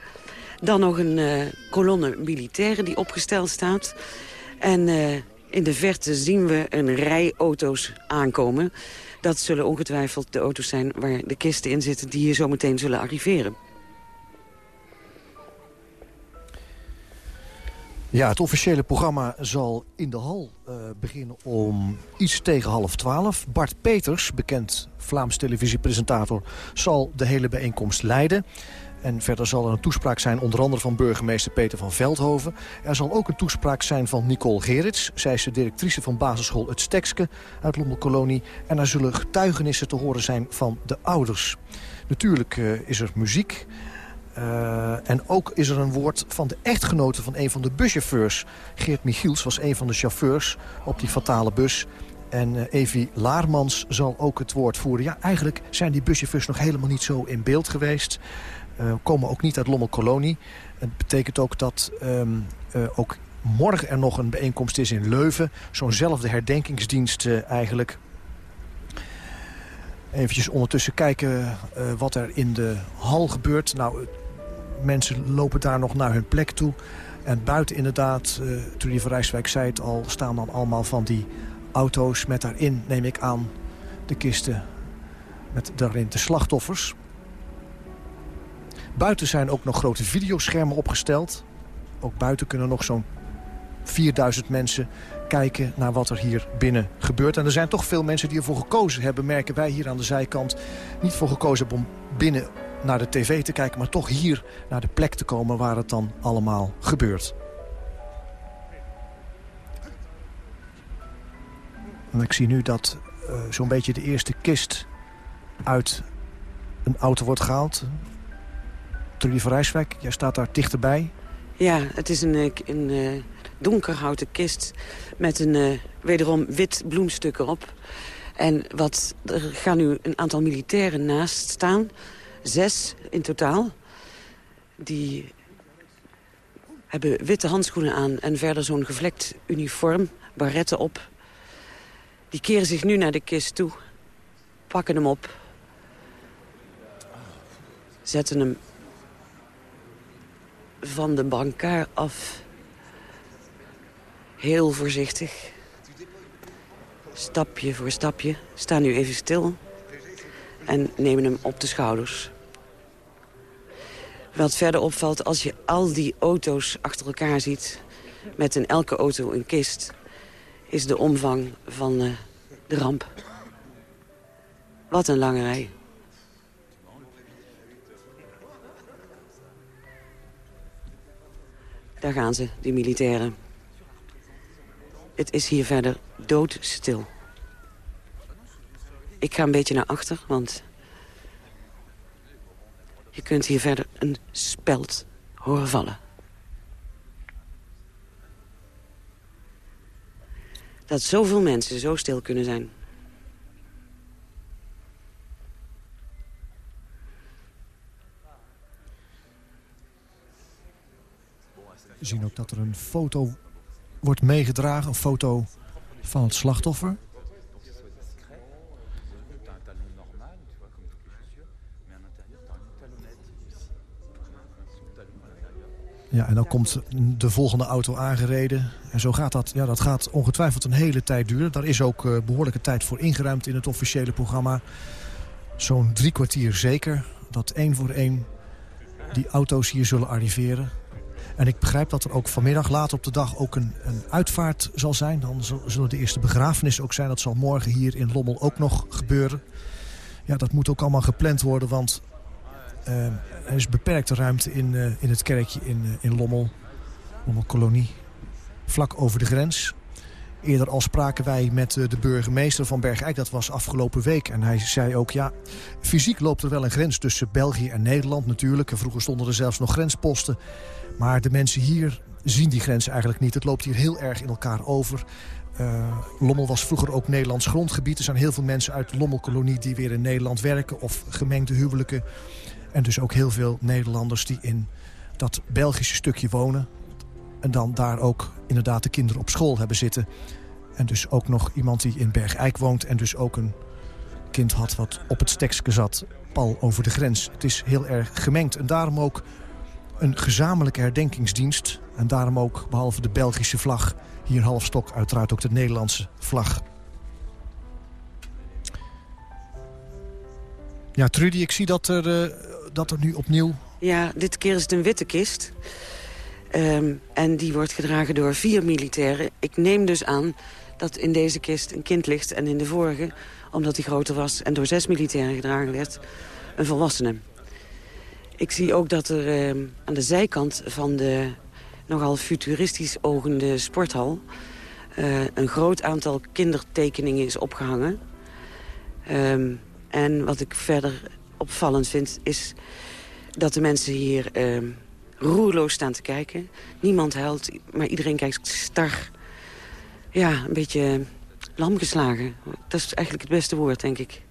Dan nog een uh, kolonne militairen die opgesteld staat. En in de verte zien we een rij auto's aankomen. Dat zullen ongetwijfeld de auto's zijn waar de kisten in zitten... die hier zometeen zullen arriveren. Ja, het officiële programma zal in de hal uh, beginnen om iets tegen half twaalf. Bart Peters, bekend Vlaams televisiepresentator, zal de hele bijeenkomst leiden. En verder zal er een toespraak zijn onder andere van burgemeester Peter van Veldhoven. Er zal ook een toespraak zijn van Nicole Gerits. Zij is de directrice van basisschool Het Stekske uit Londelkolonie. En er zullen getuigenissen te horen zijn van de ouders. Natuurlijk uh, is er muziek. Uh, en ook is er een woord van de echtgenote van een van de buschauffeurs. Geert Michiels was een van de chauffeurs op die fatale bus. En uh, Evi Laarmans zal ook het woord voeren. Ja, eigenlijk zijn die buschauffeurs nog helemaal niet zo in beeld geweest. Uh, komen ook niet uit Lommelkolonie. Het betekent ook dat um, ook morgen er nog een bijeenkomst is in Leuven. Zo'nzelfde herdenkingsdienst eigenlijk. Even ondertussen kijken wat er in de hal gebeurt. Nou, mensen lopen daar nog naar hun plek toe. En buiten inderdaad, uh, Trudy van Rijswijk zei het al... staan dan allemaal van die auto's met daarin, neem ik aan... de kisten met daarin de slachtoffers. Buiten zijn ook nog grote videoschermen opgesteld. Ook buiten kunnen nog zo'n 4000 mensen kijken naar wat er hier binnen gebeurt. En er zijn toch veel mensen die ervoor gekozen hebben, merken wij hier aan de zijkant. Niet voor gekozen hebben om binnen naar de tv te kijken... maar toch hier naar de plek te komen waar het dan allemaal gebeurt. Ik zie nu dat uh, zo'n beetje de eerste kist uit een auto wordt gehaald. Trudy van Rijswijk, jij staat daar dichterbij. Ja, het is een, een, een donkerhouten kist met een wederom wit bloemstuk erop. En wat, er gaan nu een aantal militairen naast staan zes in totaal. Die hebben witte handschoenen aan en verder zo'n gevlekt uniform, barretten op. Die keren zich nu naar de kist toe, pakken hem op, zetten hem van de brancard af. Heel voorzichtig. Stapje voor stapje. Staan nu even stil. En nemen hem op de schouders. Wat verder opvalt, als je al die auto's achter elkaar ziet... met in elke auto een kist... is de omvang van uh, de ramp. Wat een lange rij. Daar gaan ze, die militairen. Het is hier verder doodstil. Ik ga een beetje naar achter, want je kunt hier verder een speld horen vallen. Dat zoveel mensen zo stil kunnen zijn. We zien ook dat er een foto wordt meegedragen. Een foto van het slachtoffer. Ja, en dan komt de volgende auto aangereden. En zo gaat dat. Ja, dat gaat ongetwijfeld een hele tijd duren. Daar is ook uh, behoorlijke tijd voor ingeruimd in het officiële programma. Zo'n drie kwartier zeker. Dat één voor één die auto's hier zullen arriveren. En ik begrijp dat er ook vanmiddag later op de dag ook een, een uitvaart zal zijn. Dan zullen de eerste begrafenissen ook zijn. Dat zal morgen hier in Lommel ook nog gebeuren. Ja, dat moet ook allemaal gepland worden, want uh, er is beperkte ruimte in, uh, in het kerkje in, uh, in Lommel. Lommelkolonie. Vlak over de grens. Eerder al spraken wij met de burgemeester van Bergijk. Dat was afgelopen week. En hij zei ook, ja, fysiek loopt er wel een grens tussen België en Nederland natuurlijk. En vroeger stonden er zelfs nog grensposten. Maar de mensen hier zien die grens eigenlijk niet. Het loopt hier heel erg in elkaar over. Lommel was vroeger ook Nederlands grondgebied. Er zijn heel veel mensen uit de Lommelkolonie die weer in Nederland werken... of gemengde huwelijken. En dus ook heel veel Nederlanders die in dat Belgische stukje wonen. En dan daar ook inderdaad de kinderen op school hebben zitten. En dus ook nog iemand die in Bergijk woont... en dus ook een kind had wat op het stekske zat, pal over de grens. Het is heel erg gemengd en daarom ook een gezamenlijke herdenkingsdienst. En daarom ook, behalve de Belgische vlag, hier halfstok uiteraard ook de Nederlandse vlag. Ja, Trudy, ik zie dat er, uh, dat er nu opnieuw... Ja, dit keer is het een witte kist. Um, en die wordt gedragen door vier militairen. Ik neem dus aan dat in deze kist een kind ligt en in de vorige... omdat die groter was en door zes militairen gedragen werd, een volwassene. Ik zie ook dat er uh, aan de zijkant van de nogal futuristisch ogende sporthal... Uh, een groot aantal kindertekeningen is opgehangen. Um, en wat ik verder opvallend vind is dat de mensen hier uh, roerloos staan te kijken. Niemand huilt, maar iedereen kijkt star. Ja, een beetje lam geslagen. Dat is eigenlijk het beste woord, denk ik.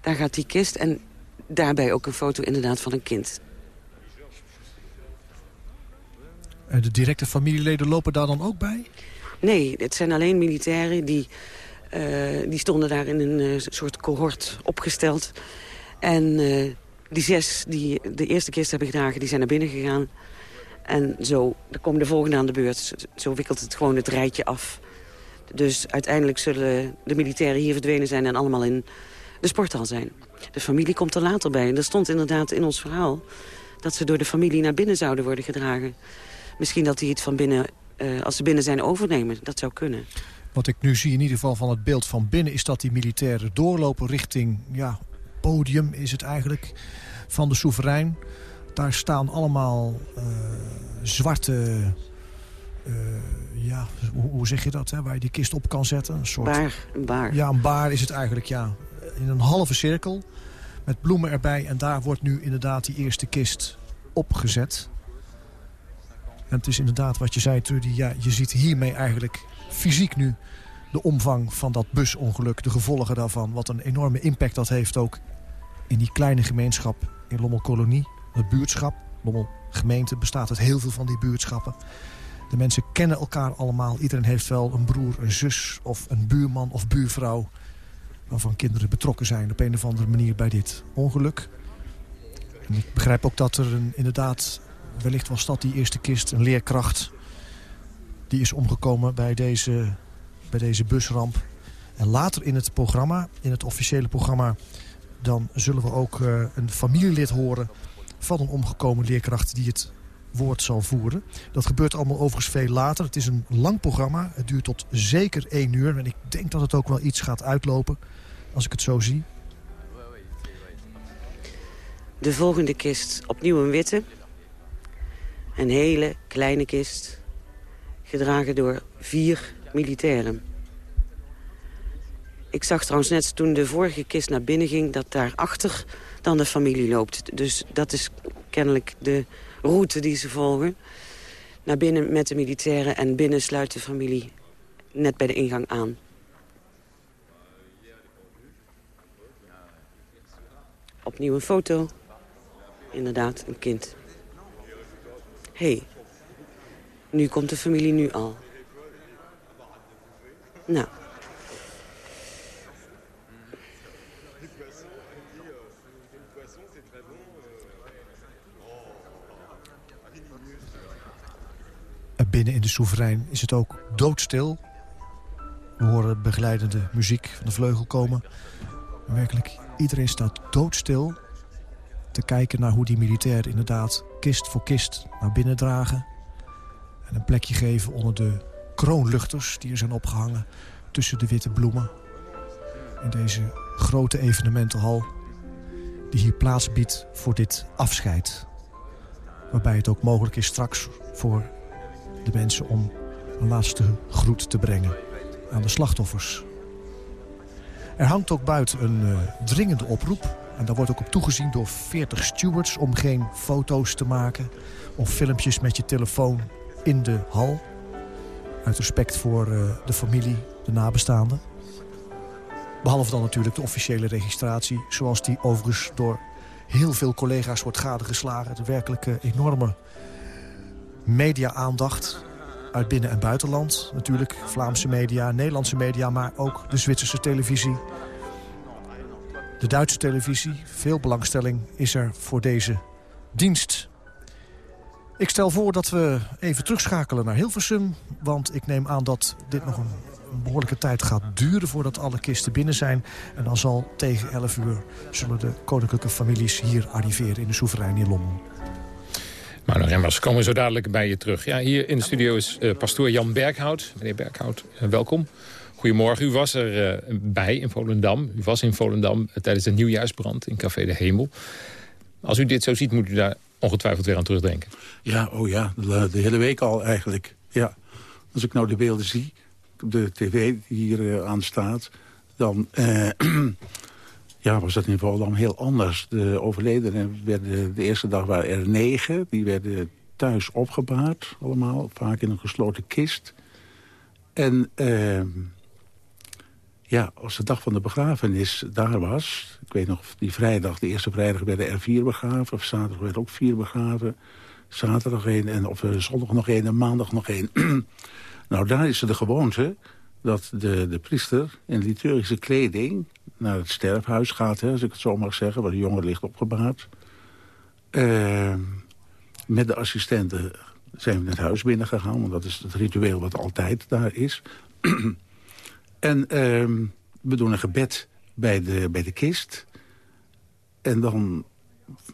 Daar gaat die kist en daarbij ook een foto inderdaad van een kind. En de directe familieleden lopen daar dan ook bij? Nee, het zijn alleen militairen die, uh, die stonden daar in een uh, soort cohort opgesteld. En uh, die zes die de eerste kist hebben gedragen, die zijn naar binnen gegaan. En zo, dan komen de volgende aan de beurt. Zo wikkelt het gewoon het rijtje af. Dus uiteindelijk zullen de militairen hier verdwenen zijn en allemaal in de sporthal zijn. De familie komt er later bij. En er stond inderdaad in ons verhaal dat ze door de familie naar binnen zouden worden gedragen. Misschien dat die het van binnen, uh, als ze binnen zijn, overnemen. Dat zou kunnen. Wat ik nu zie in ieder geval van het beeld van binnen... is dat die militairen doorlopen richting ja, podium, is het eigenlijk, van de soeverein. Daar staan allemaal uh, zwarte... Uh, ja, hoe, hoe, zeg je dat, hè? waar je die kist op kan zetten? Een soort... Baar, een baar. Ja, een baar is het eigenlijk, ja. In een halve cirkel, met bloemen erbij. En daar wordt nu inderdaad die eerste kist opgezet. En het is inderdaad wat je zei, Trudy. Ja, je ziet hiermee eigenlijk fysiek nu de omvang van dat busongeluk. De gevolgen daarvan. Wat een enorme impact dat heeft ook in die kleine gemeenschap in Lommelkolonie. Het buurtschap. Lommel gemeente bestaat uit heel veel van die buurtschappen. De mensen kennen elkaar allemaal. Iedereen heeft wel een broer, een zus of een buurman of buurvrouw... waarvan kinderen betrokken zijn op een of andere manier bij dit ongeluk. Ik begrijp ook dat er een, inderdaad, wellicht was dat die eerste kist, een leerkracht... die is omgekomen bij deze, bij deze busramp. En later in het programma, in het officiële programma... dan zullen we ook uh, een familielid horen van een omgekomen leerkracht... die het woord zal voeren. Dat gebeurt allemaal overigens veel later. Het is een lang programma. Het duurt tot zeker één uur. En ik denk dat het ook wel iets gaat uitlopen. Als ik het zo zie. De volgende kist. Opnieuw een witte. Een hele kleine kist. Gedragen door vier militairen. Ik zag trouwens net toen de vorige kist naar binnen ging... dat daarachter dan de familie loopt. Dus dat is kennelijk de route die ze volgen. Naar binnen met de militairen en binnen sluit de familie net bij de ingang aan. Opnieuw een foto. Inderdaad, een kind. Hé, hey, Nu komt de familie nu al. Nou. Binnen in de Soeverein is het ook doodstil. We horen begeleidende muziek van de vleugel komen. En werkelijk, iedereen staat doodstil te kijken naar hoe die militairen inderdaad kist voor kist naar binnen dragen. En een plekje geven onder de kroonluchters die er zijn opgehangen tussen de witte bloemen. In deze grote evenementenhal die hier plaats biedt voor dit afscheid. Waarbij het ook mogelijk is straks voor de mensen om een laatste groet te brengen aan de slachtoffers. Er hangt ook buiten een uh, dringende oproep. En daar wordt ook op toegezien door 40 stewards om geen foto's te maken... of filmpjes met je telefoon in de hal. Uit respect voor uh, de familie, de nabestaanden. Behalve dan natuurlijk de officiële registratie... zoals die overigens door heel veel collega's wordt gadegeslagen. De werkelijke enorme media-aandacht uit binnen- en buitenland. Natuurlijk Vlaamse media, Nederlandse media, maar ook de Zwitserse televisie. De Duitse televisie. Veel belangstelling is er voor deze dienst. Ik stel voor dat we even terugschakelen naar Hilversum. Want ik neem aan dat dit nog een behoorlijke tijd gaat duren voordat alle kisten binnen zijn. En dan zal tegen 11 uur zullen de koninklijke families hier arriveren in de soeverein in Londen. Maar Remmers, komen we zo dadelijk bij je terug. Ja, hier in de studio is uh, pastoor Jan Berghout. Meneer Berghout, uh, welkom. Goedemorgen, u was er uh, bij in Volendam. U was in Volendam tijdens de nieuwjaarsbrand in Café de Hemel. Als u dit zo ziet, moet u daar ongetwijfeld weer aan terugdenken. Ja, oh ja, de, hele week al eigenlijk. Ja. Als ik nou de beelden zie, de tv die hier aan staat... dan ja, was dat in Volendam heel anders. De overledenen werden de eerste dag waren er negen. Die werden thuis opgebaard, allemaal. Vaak in een gesloten kist. En uh, ja, als de dag van de begrafenis daar was... ik weet nog, die vrijdag, de eerste vrijdag werden er vier begraven... of zaterdag werden ook vier begraven. Zaterdag één, en, of zondag nog één en maandag nog één. nou, daar is de gewoonte dat de, de priester in liturgische kleding naar het sterfhuis gaat, hè, als ik het zo mag zeggen, waar de jongen ligt opgebaard. Uh, met de assistenten zijn we het huis binnengegaan, want dat is het ritueel wat altijd daar is. en uh, we doen een gebed bij de, bij de kist. En dan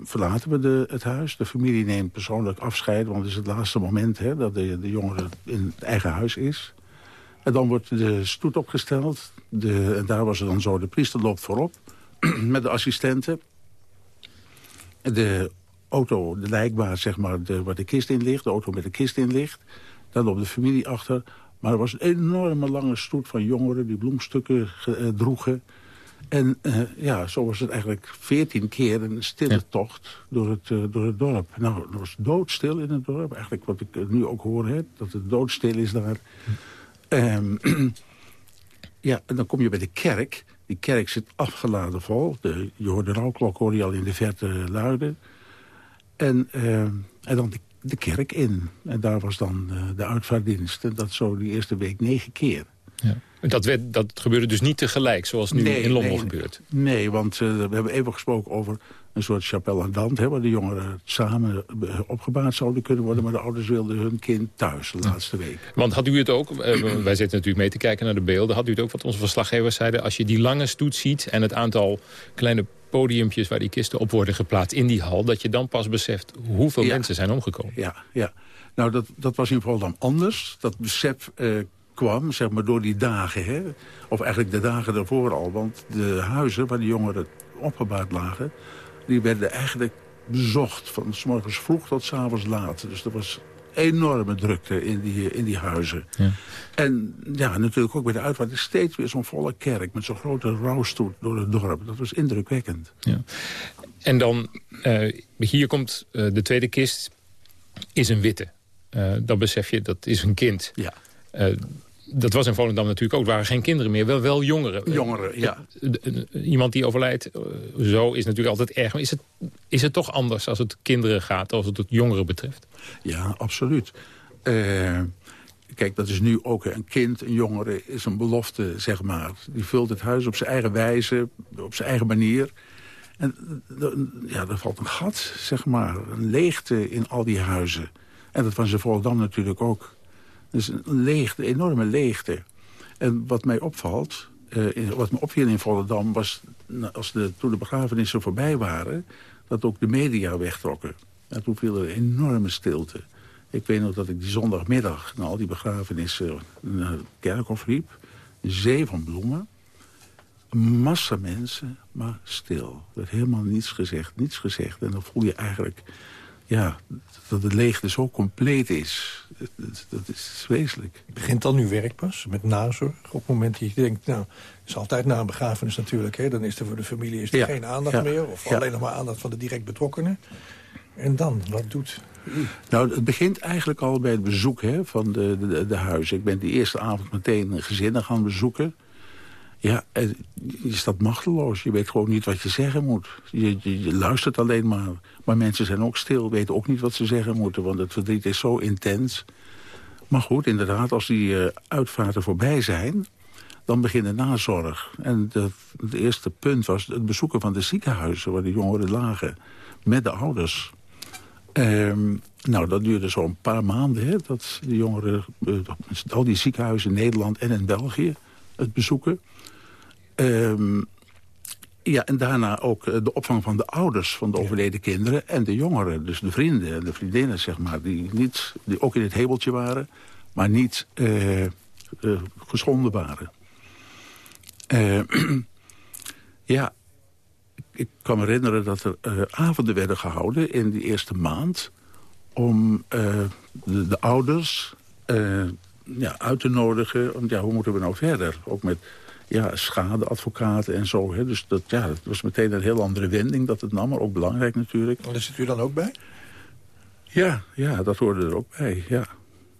verlaten we de, het huis. De familie neemt persoonlijk afscheid, want het is het laatste moment hè, dat de, de jongere in het eigen huis is. En dan wordt de stoet opgesteld. De, en daar was het dan zo, de priester loopt voorop met de assistenten. De auto, de lijkbaar, zeg maar, de, waar de kist in ligt. De auto met de kist in ligt. Daar loopt de familie achter. Maar er was een enorme lange stoet van jongeren die bloemstukken uh, droegen. En uh, ja, zo was het eigenlijk veertien keer een stille ja. tocht door het, uh, door het dorp. Nou, het was doodstil in het dorp. Eigenlijk wat ik nu ook hoor, hè, dat het doodstil is daar. Um, ja, en dan kom je bij de kerk. Die kerk zit afgeladen vol. Je hoort de rouwklok hoor je al in de verte luiden. En, uh, en dan de, kerk in. En daar was dan uh, de uitvaarddienst. En dat zo die eerste week negen keer. Ja. Dat, werd, dat gebeurde dus niet tegelijk, zoals nu nee, in Londen nee, gebeurt? Nee, want uh, we hebben even gesproken over een soort chapelle aan dant... Hè, waar de jongeren samen opgebaard zouden kunnen worden... maar de ouders wilden hun kind thuis de laatste week. Want had u het ook, uh, wij zitten natuurlijk mee te kijken naar de beelden... had u het ook wat onze verslaggevers zeiden... als je die lange stoet ziet en het aantal kleine podiumpjes... waar die kisten op worden geplaatst in die hal... dat je dan pas beseft hoeveel ja. mensen zijn omgekomen. Ja, ja. Nou, dat, dat was in Volendam anders. Dat besef uh, kwam, zeg maar, door die dagen. Hè? Of eigenlijk de dagen daarvoor al. Want de huizen waar de jongeren opgebaard lagen... die werden eigenlijk bezocht. Van s morgens vroeg tot s avonds laat. Dus er was enorme drukte in die, in die huizen. Ja. En ja, natuurlijk ook bij de uitvaart is steeds weer zo'n volle kerk... met zo'n grote rouwstoet door het dorp. Dat was indrukwekkend. Ja. En dan, uh, hier komt uh, de tweede kist, is een witte. Uh, dan besef je, dat is een kind. Ja. Dat was in Volendam natuurlijk ook. Het waren geen kinderen meer, wel, wel jongeren. Jongeren, ja. Iemand die overlijdt, zo is natuurlijk altijd erg. Maar is het, is het toch anders als het kinderen gaat, als het het jongeren betreft? Ja, absoluut. eh, kijk, dat is nu ook een kind, een jongere, is een belofte, zeg maar. Die vult het huis op zijn eigen wijze, op zijn eigen manier. En ja, er valt een gat, zeg maar. Een leegte in al die huizen. En dat was in Volendam natuurlijk ook. Dus een leegte, een enorme leegte. En wat mij opvalt, uh, wat me opviel in Volendam... was als de, toen de begrafenissen voorbij waren... dat ook de media wegtrokken. En toen viel er een enorme stilte. Ik weet nog dat ik die zondagmiddag na al die begrafenissen naar het kerkhof. Een zee van bloemen. Massa mensen, maar stil. Er werd helemaal niets gezegd, niets gezegd. En dan voel je eigenlijk ja, dat de leegte zo compleet is. Dat, dat is vreselijk. Begint dan nu werk pas, met nazorg? Op het moment dat je denkt, nou, het is altijd na een begrafenis natuurlijk... Hè, dan is er voor de familie is er geen aandacht meer... of alleen nog maar aandacht van de direct betrokkenen. En dan, wat doet? Nou, het begint eigenlijk al bij het bezoek hè, van de, de, de huizen. Ik ben die eerste avond meteen gezinnen gaan bezoeken... Ja, je staat machteloos. Je weet gewoon niet wat je zeggen moet. Je, je, luistert alleen maar. Maar mensen zijn ook stil, weten ook niet wat ze zeggen moeten. Want het verdriet is zo intens. Maar goed, inderdaad, als die uh, uitvaarten voorbij zijn... dan begint de nazorg. En het eerste punt was het bezoeken van de ziekenhuizen... waar de jongeren lagen, met de ouders. Um, nou, dat duurde zo'n paar maanden, hè, dat de jongeren... Uh, al die ziekenhuizen in Nederland en in België het bezoeken... Um, ja, en daarna ook eh, de opvang van de ouders van de overleden kinderen... en de jongeren, dus de vrienden en de vriendinnen, zeg maar... die, niet, die ook in het hebeltje waren, maar niet uh, uh, geschonden waren. Uh, ja, ik kan me herinneren dat er avonden werden gehouden in die eerste maand... om de, de, ouders ja, uit te nodigen. Want ja, hoe moeten we nou verder? Ook met ja, schadeadvocaten en zo. Hè. Dus dat, ja, dat was meteen een heel andere wending dat het nam, maar ook belangrijk natuurlijk. En daar zit u dan ook bij? Ja, ja dat hoorde er ook bij, ja.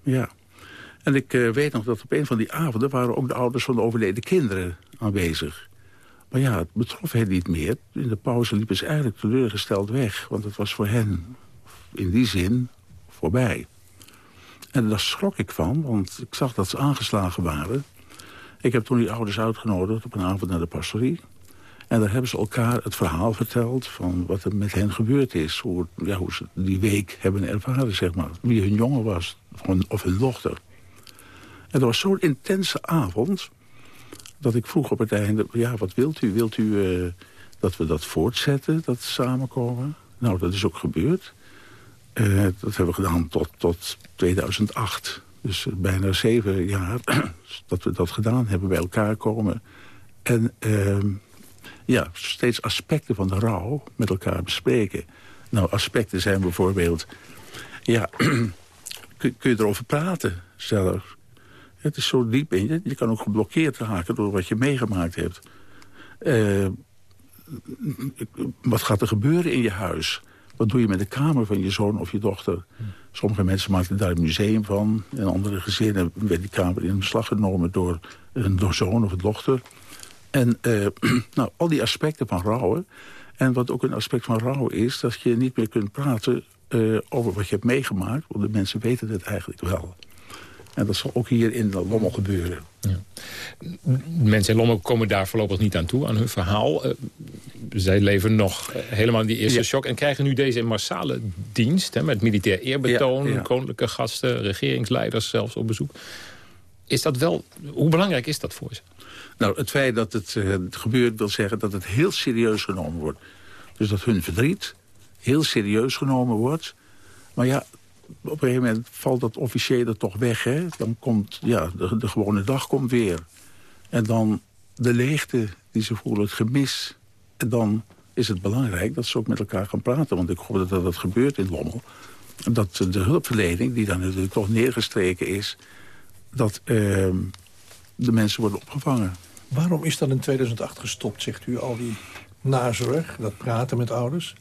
ja. En ik uh, weet nog dat op een van die avonden waren ook de ouders van de overleden kinderen aanwezig. Maar ja, het betrof hen niet meer. In de pauze liepen ze eigenlijk teleurgesteld weg. Want het was voor hen in die zin voorbij. En daar schrok ik van, want ik zag dat ze aangeslagen waren. Ik heb toen die ouders uitgenodigd op een avond naar de pastorie. En daar hebben ze elkaar het verhaal verteld van wat er met hen gebeurd is. Hoe, ja, hoe ze die week hebben ervaren, zeg maar. Wie hun jongen was, of hun dochter. En dat was zo'n intense avond... dat ik vroeg op het einde, ja, wat wilt u? Wilt u uh, dat we dat voortzetten, dat samenkomen? Nou, dat is ook gebeurd. Uh, dat hebben we gedaan tot, tot 2008. Dus bijna zeven jaar dat we dat gedaan hebben, bij elkaar komen. En uh, ja, steeds aspecten van de rouw met elkaar bespreken. Nou, aspecten zijn bijvoorbeeld... Ja, kun, je erover praten zelf? Het is zo diep in je. Je kan ook geblokkeerd raken door wat je meegemaakt hebt. Uh, wat gaat er gebeuren in je huis? Wat doe je met de kamer van je zoon of je dochter? Sommige mensen maakten daar een museum van. En andere gezinnen werd die kamer in beslag genomen door een door zoon of een dochter. En uh, nou, al die aspecten van rouwen. En wat ook een aspect van rouw is... dat je niet meer kunt praten uh, over wat je hebt meegemaakt. Want de mensen weten het eigenlijk wel. En dat zal ook hier in Lommel gebeuren. Ja. Mensen in Lommel komen daar voorlopig niet aan toe, aan hun verhaal. Uh, zij leven nog uh, helemaal in die eerste shock... en krijgen nu deze massale dienst... Hè, met militair eerbetoon, ja, koninklijke gasten... regeringsleiders zelfs op bezoek. Is dat wel, hoe belangrijk is dat voor ze? Nou, het feit dat het uh, gebeurt wil zeggen dat het heel serieus genomen wordt. Dus dat hun verdriet heel serieus genomen wordt. Maar ja, op een gegeven moment valt dat officiële toch weg. Hè? Dan komt, ja, de, de, gewone dag komt weer. En dan de leegte die ze voelen, het gemis. En dan is het belangrijk dat ze ook met elkaar gaan praten. Want ik hoop dat dat gebeurt in Lommel. Dat de hulpverlening, die dan natuurlijk toch neergestreken is... dat uh, de mensen worden opgevangen. Waarom is dat in 2008 gestopt, zegt u, al die nazorg, dat praten met ouders?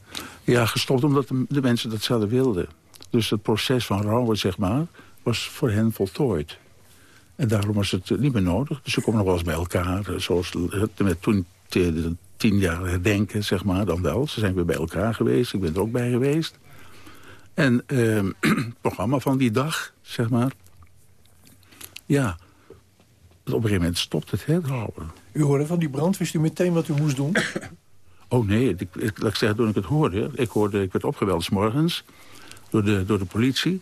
Ja, gestopt omdat de, de mensen dat zelf wilden. Dus het proces van rouwen, zeg maar, was voor hen voltooid. En daarom was het niet meer nodig. Dus ze komen nog wel eens bij elkaar. Eh, zoals met toen tien jaar herdenken, zeg maar, dan wel. Ze zijn weer bij elkaar geweest. Ik ben er ook bij geweest. En uh, het programma van die dag, zeg maar. Ja, op een gegeven moment stopt het hè, rauwen. U hoorde van die brand, wist u meteen wat u moest doen? Oh nee, ik, ik, laat ik zeggen, toen ik het hoorde... Ik, hoorde, ik werd opgebeld s morgens door de, door de politie.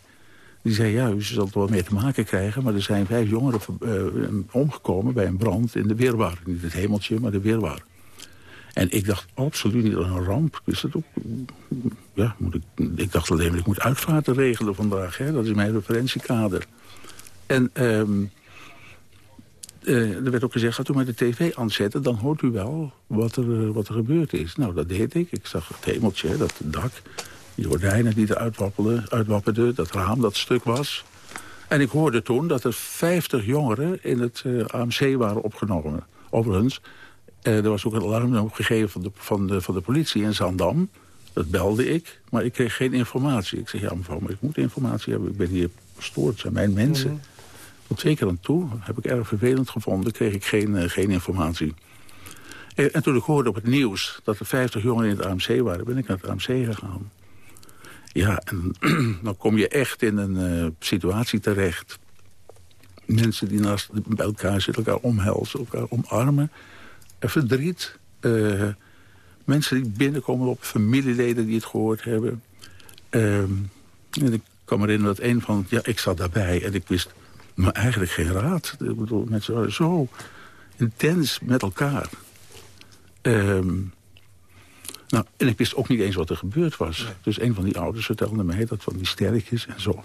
Die zei, ja, u zal er wel mee te maken krijgen... maar er zijn vijf jongeren uh, omgekomen bij een brand in de weerwar. Niet het hemeltje, maar de weerwar. En ik dacht absoluut niet aan een ramp. Ik het ook. Ja, moet ik, ik dacht alleen maar, ik moet uitvaarten regelen vandaag. Hè? Dat is mijn referentiekader. En um, er werd ook gezegd, gaat u maar de tv aanzetten... dan hoort u wel wat er, uh, wat er gebeurd is. Nou, dat deed ik. Ik zag het hemeltje, dat dak, die gordijnen die er uitwapperden... dat raam dat stuk was. En ik hoorde toen dat er 50 jongeren in het uh, AMC waren opgenomen. Overigens, er was ook een alarm gegeven van de, van, de, van de politie in Zandam. Dat belde ik, maar ik kreeg geen informatie. Ik zeg, ja mevrouw, maar ik moet informatie hebben. Ik ben hier gestoord, het zijn mijn mensen. Mm -hmm. Tot twee keer aan toe, heb ik erg vervelend gevonden, kreeg ik geen, uh, geen informatie. En, en, toen ik hoorde op het nieuws dat er 50 jongeren in het AMC waren, ben ik naar het AMC gegaan. Ja, en dan kom je echt in een uh, situatie terecht. Mensen die naast bij elkaar zitten, elkaar omhelzen, elkaar omarmen. En verdriet. Uh, mensen die binnenkomen op familieleden die het gehoord hebben. Uh, en ik kan me herinneren dat een van... Ja, ik zat daarbij en ik wist maar eigenlijk geen raad. Ik bedoel, mensen waren zo intens met elkaar. Um, nou, en ik wist ook niet eens wat er gebeurd was. Nee. Dus een van die ouders vertelde mij dat van die sterretjes en zo.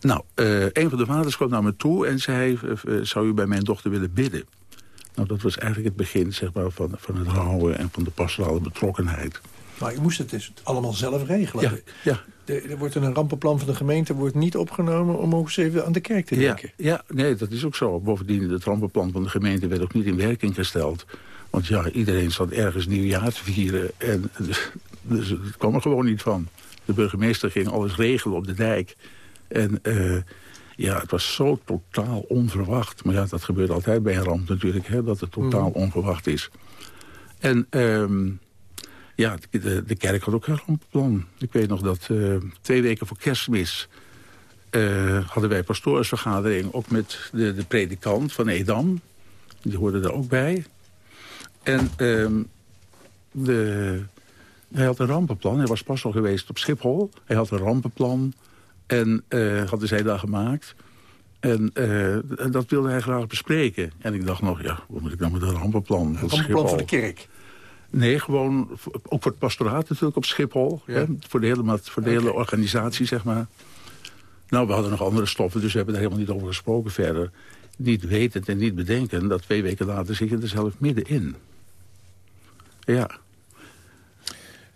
Nou, uh, een van de vaders kwam naar me toe en zei... Uh, zou u bij mijn dochter willen bidden? Nou, dat was eigenlijk het begin zeg maar, van, van het houden en van de pastorale betrokkenheid. Maar je moest het dus allemaal zelf regelen. Ja, ja. Er wordt een rampenplan van de gemeente wordt niet opgenomen... om ook eens even aan de kerk te denken. Ja, ja, nee, dat is ook zo. Bovendien, het rampenplan van de gemeente werd ook niet in werking gesteld. Want ja, iedereen zat ergens nieuwjaar te vieren. En, dus, dus het kwam er gewoon niet van. De burgemeester ging alles regelen op de dijk. En uh, ja, het was zo totaal onverwacht. Maar ja, dat gebeurt altijd bij een ramp natuurlijk, hè, dat het totaal mm. onverwacht is. En um, ja, de, de, kerk had ook een rampplan. Ik weet nog dat uh, twee weken voor kerstmis... Uh, hadden wij pastoorsvergadering ook met de, de predikant van Edam. Die hoorde er ook bij. En uh, de, hij had een rampenplan. Hij was pas al geweest op Schiphol. Hij had een rampenplan en uh, hadden zij daar gemaakt. En uh, dat wilde hij graag bespreken. En ik dacht nog, ja, wat moet ik nou met een rampenplan? Een rampenplan voor de kerk? Nee, gewoon ook voor het pastoraat natuurlijk op Schiphol. Ja. Hè, voor de, hele, voor de okay. hele organisatie, zeg maar. Nou, we hadden nog andere stoffen, dus we hebben er helemaal niet over gesproken verder. Niet wetend en niet bedenken dat twee weken later zit je er zelf middenin. Ja.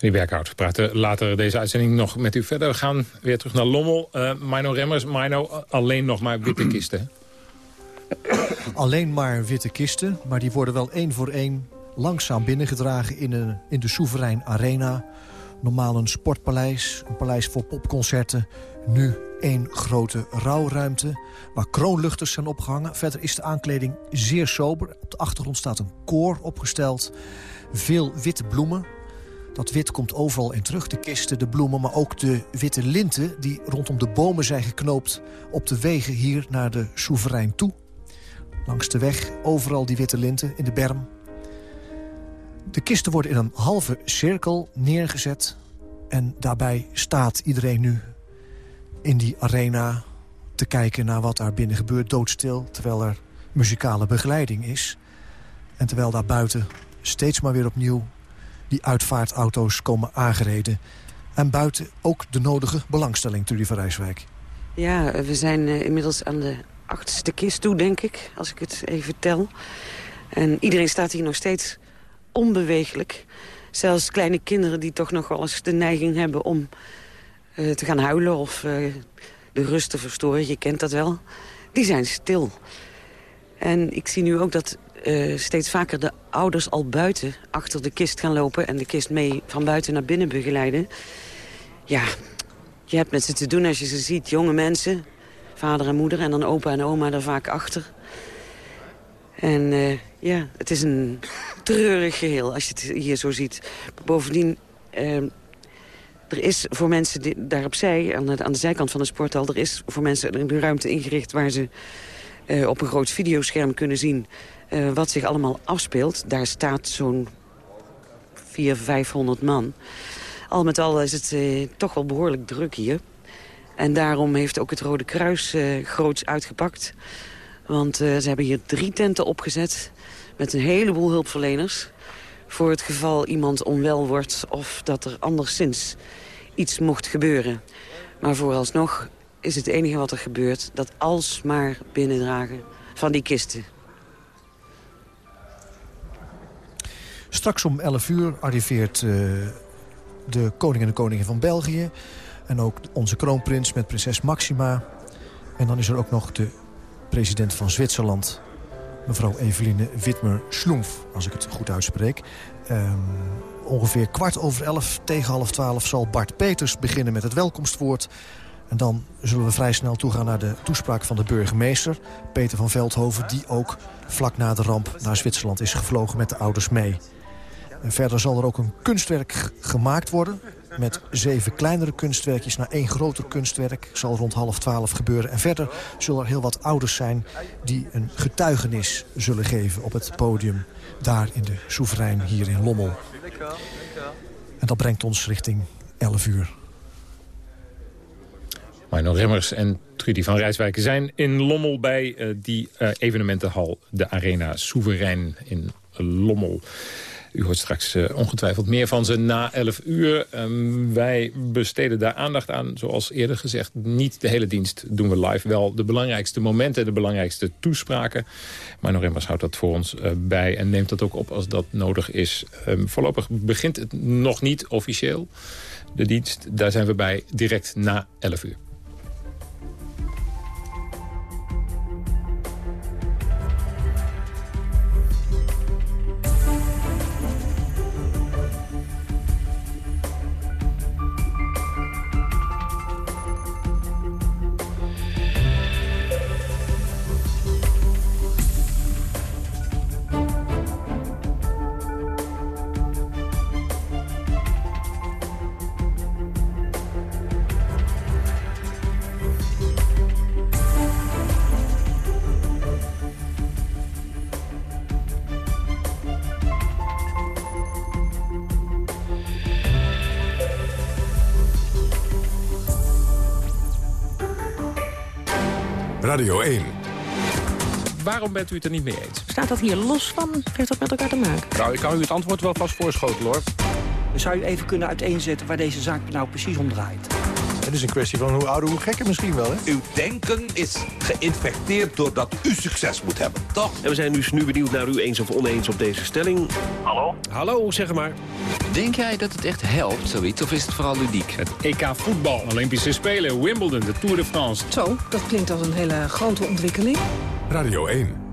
Meneer Berkhout, we praten later deze uitzending nog met u verder. We gaan weer terug naar Lommel. Uh, Mino Remmers, Mino, alleen nog maar witte kisten. Alleen maar witte kisten, maar die worden wel één voor één langzaam binnengedragen in, een, in de Soeverein Arena. Normaal een sportpaleis, een paleis voor popconcerten. Nu één grote rouwruimte waar kroonluchters zijn opgehangen. Verder is de aankleding zeer sober. Op de achtergrond staat een koor opgesteld. Veel witte bloemen. Dat wit komt overal in terug. De kisten, de bloemen, maar ook de witte linten... die rondom de bomen zijn geknoopt op de wegen hier naar de Soeverein toe. Langs de weg, overal die witte linten in de berm. De kisten worden in een halve cirkel neergezet. En daarbij staat iedereen nu in die arena te kijken naar wat daar binnen gebeurt, doodstil. Terwijl er muzikale begeleiding is. En terwijl daar buiten steeds maar weer opnieuw die uitvaartauto's komen aangereden. En buiten ook de nodige belangstelling, Trudy van Rijswijk. Ja, we zijn uh, inmiddels aan de achterste kist toe, denk ik, als ik het even tel. En iedereen staat hier nog steeds onbewegelijk. Zelfs kleine kinderen die toch nog wel eens de neiging hebben om uh, te gaan huilen of uh, de rust te verstoren, je kent dat wel, die zijn stil. En ik zie nu ook dat uh, steeds vaker de ouders al buiten achter de kist gaan lopen... en de kist mee van buiten naar binnen begeleiden. Ja, je hebt met ze te doen als je ze ziet. Jonge mensen, vader en moeder en dan opa en oma er vaak achter. En uh, ja, het is een treurig geheel als je het hier zo ziet. Bovendien, uh, Er is voor mensen die, daar opzij, aan de, zijkant van de sporthal... er is voor mensen een ruimte ingericht waar ze uh, op een groot videoscherm kunnen zien... Uh, wat zich allemaal afspeelt. Daar staat zo'n 400, 500 man. Al met al is het uh, toch wel behoorlijk druk hier. En daarom heeft ook het Rode Kruis groots uitgepakt. Want ze hebben hier drie tenten opgezet met een heleboel hulpverleners voor het geval iemand onwel wordt of dat er anderszins iets mocht gebeuren. Maar vooralsnog is het enige wat er gebeurt dat alsmaar binnendragen van die kisten. Straks om 11 uur arriveert uh, de koning en de koningin van België... en ook onze kroonprins met prinses Maxima. En dan is er ook nog de president van Zwitserland mevrouw Eveline Witmer-Schloemf, als ik het goed uitspreek. Um, ongeveer kwart over elf, tegen half twaalf, zal Bart Peters beginnen met het welkomstwoord. En dan zullen we vrij snel toegaan naar de toespraak van de burgemeester, Peter van Veldhoven... die ook vlak na de ramp naar Zwitserland is gevlogen met de ouders mee. En verder zal er ook een kunstwerk gemaakt worden met zeven kleinere kunstwerkjes naar één groter kunstwerk. Zal rond half twaalf gebeuren. En verder zullen er heel wat ouders zijn die een getuigenis zullen geven op het podium. Daar in de Soeverein hier in Lommel. En dat brengt ons richting 11 uur. Marno Remmers en Trudy van Rijswijk zijn in Lommel bij uh, die uh, evenementenhal, de Arena Soeverein in Lommel. U hoort straks uh, ongetwijfeld meer van ze na 11 uur. Um, wij besteden daar aandacht aan, zoals eerder gezegd. Niet de hele dienst doen we live. Wel de belangrijkste momenten, de belangrijkste toespraken. Maar eenmaal houdt dat voor ons uh, bij en neemt dat ook op als dat nodig is. Um, voorlopig begint het nog niet officieel. De dienst, daar zijn we bij direct na 11 uur. Bent u het er niet mee eens? Staat dat hier los van? Heeft dat met elkaar te maken? Nou, ik kan u het antwoord wel vast voorschotelen, hoor. Zou u even kunnen uiteenzetten waar deze zaak nou precies om draait? Het is een kwestie van hoe ouder, hoe gekker misschien wel, hè? Uw denken is geïnfecteerd doordat u succes moet hebben, toch? En we zijn dus nu benieuwd naar u eens of oneens op deze stelling. Hallo? Hallo, zeg maar. Denk jij dat het echt helpt, zoiets, of is het vooral ludiek? Het EK voetbal, Olympische Spelen, Wimbledon, de Tour de France. Zo, dat klinkt als een hele grote ontwikkeling. Radio 1,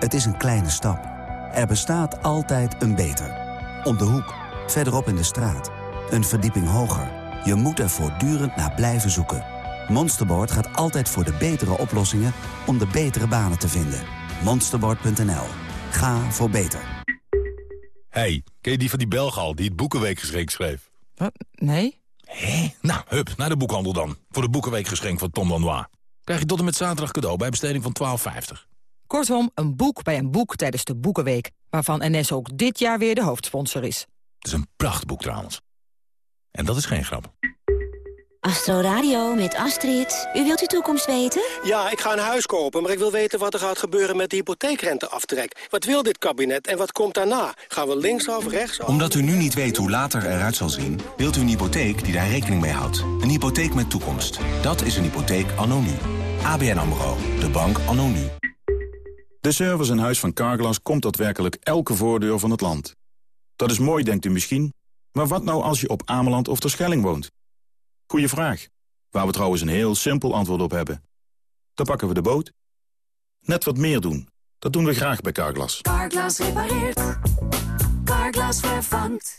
Het is een kleine stap. Er bestaat altijd een beter. Om de hoek, verderop in de straat. Een verdieping hoger. Je moet er voortdurend naar blijven zoeken. Monsterboard gaat altijd voor de betere oplossingen om de betere banen te vinden. Monsterboard.nl. Ga voor beter. Hey, ken je die van die Belgal die het Boekenweekgeschenk schreef? Wat? Nee? Hé? Nou, hup, naar de boekhandel dan. Voor de Boekenweekgeschenk van Tom Lanois. Krijg je tot en met zaterdag cadeau bij besteding van 12,50. Kortom, een boek bij een boek tijdens de Boekenweek... waarvan NS ook dit jaar weer de hoofdsponsor is. Het is een prachtboek trouwens. En dat is geen grap. Astro Radio met Astrid. U wilt uw toekomst weten? Ja, ik ga een huis kopen, maar ik wil weten wat er gaat gebeuren met de hypotheekrenteaftrek. Wat wil dit kabinet en wat komt daarna? Gaan we linksaf, rechtsaf? Omdat u nu niet weet hoe later eruit zal zien... wilt u een hypotheek die daar rekening mee houdt. Een hypotheek met toekomst. Dat is een hypotheek anno nu. ABN AMRO. De bank anno nu. De service in huis van Carglass komt daadwerkelijk elke voordeur van het land. Dat is mooi, denkt u misschien. Maar wat nou als je op Ameland of Terschelling woont? Goeie vraag. Waar we trouwens een heel simpel antwoord op hebben. Dan pakken we de boot. Net wat meer doen. Dat doen we graag bij Carglass. Carglass repareert. Carglass vervangt.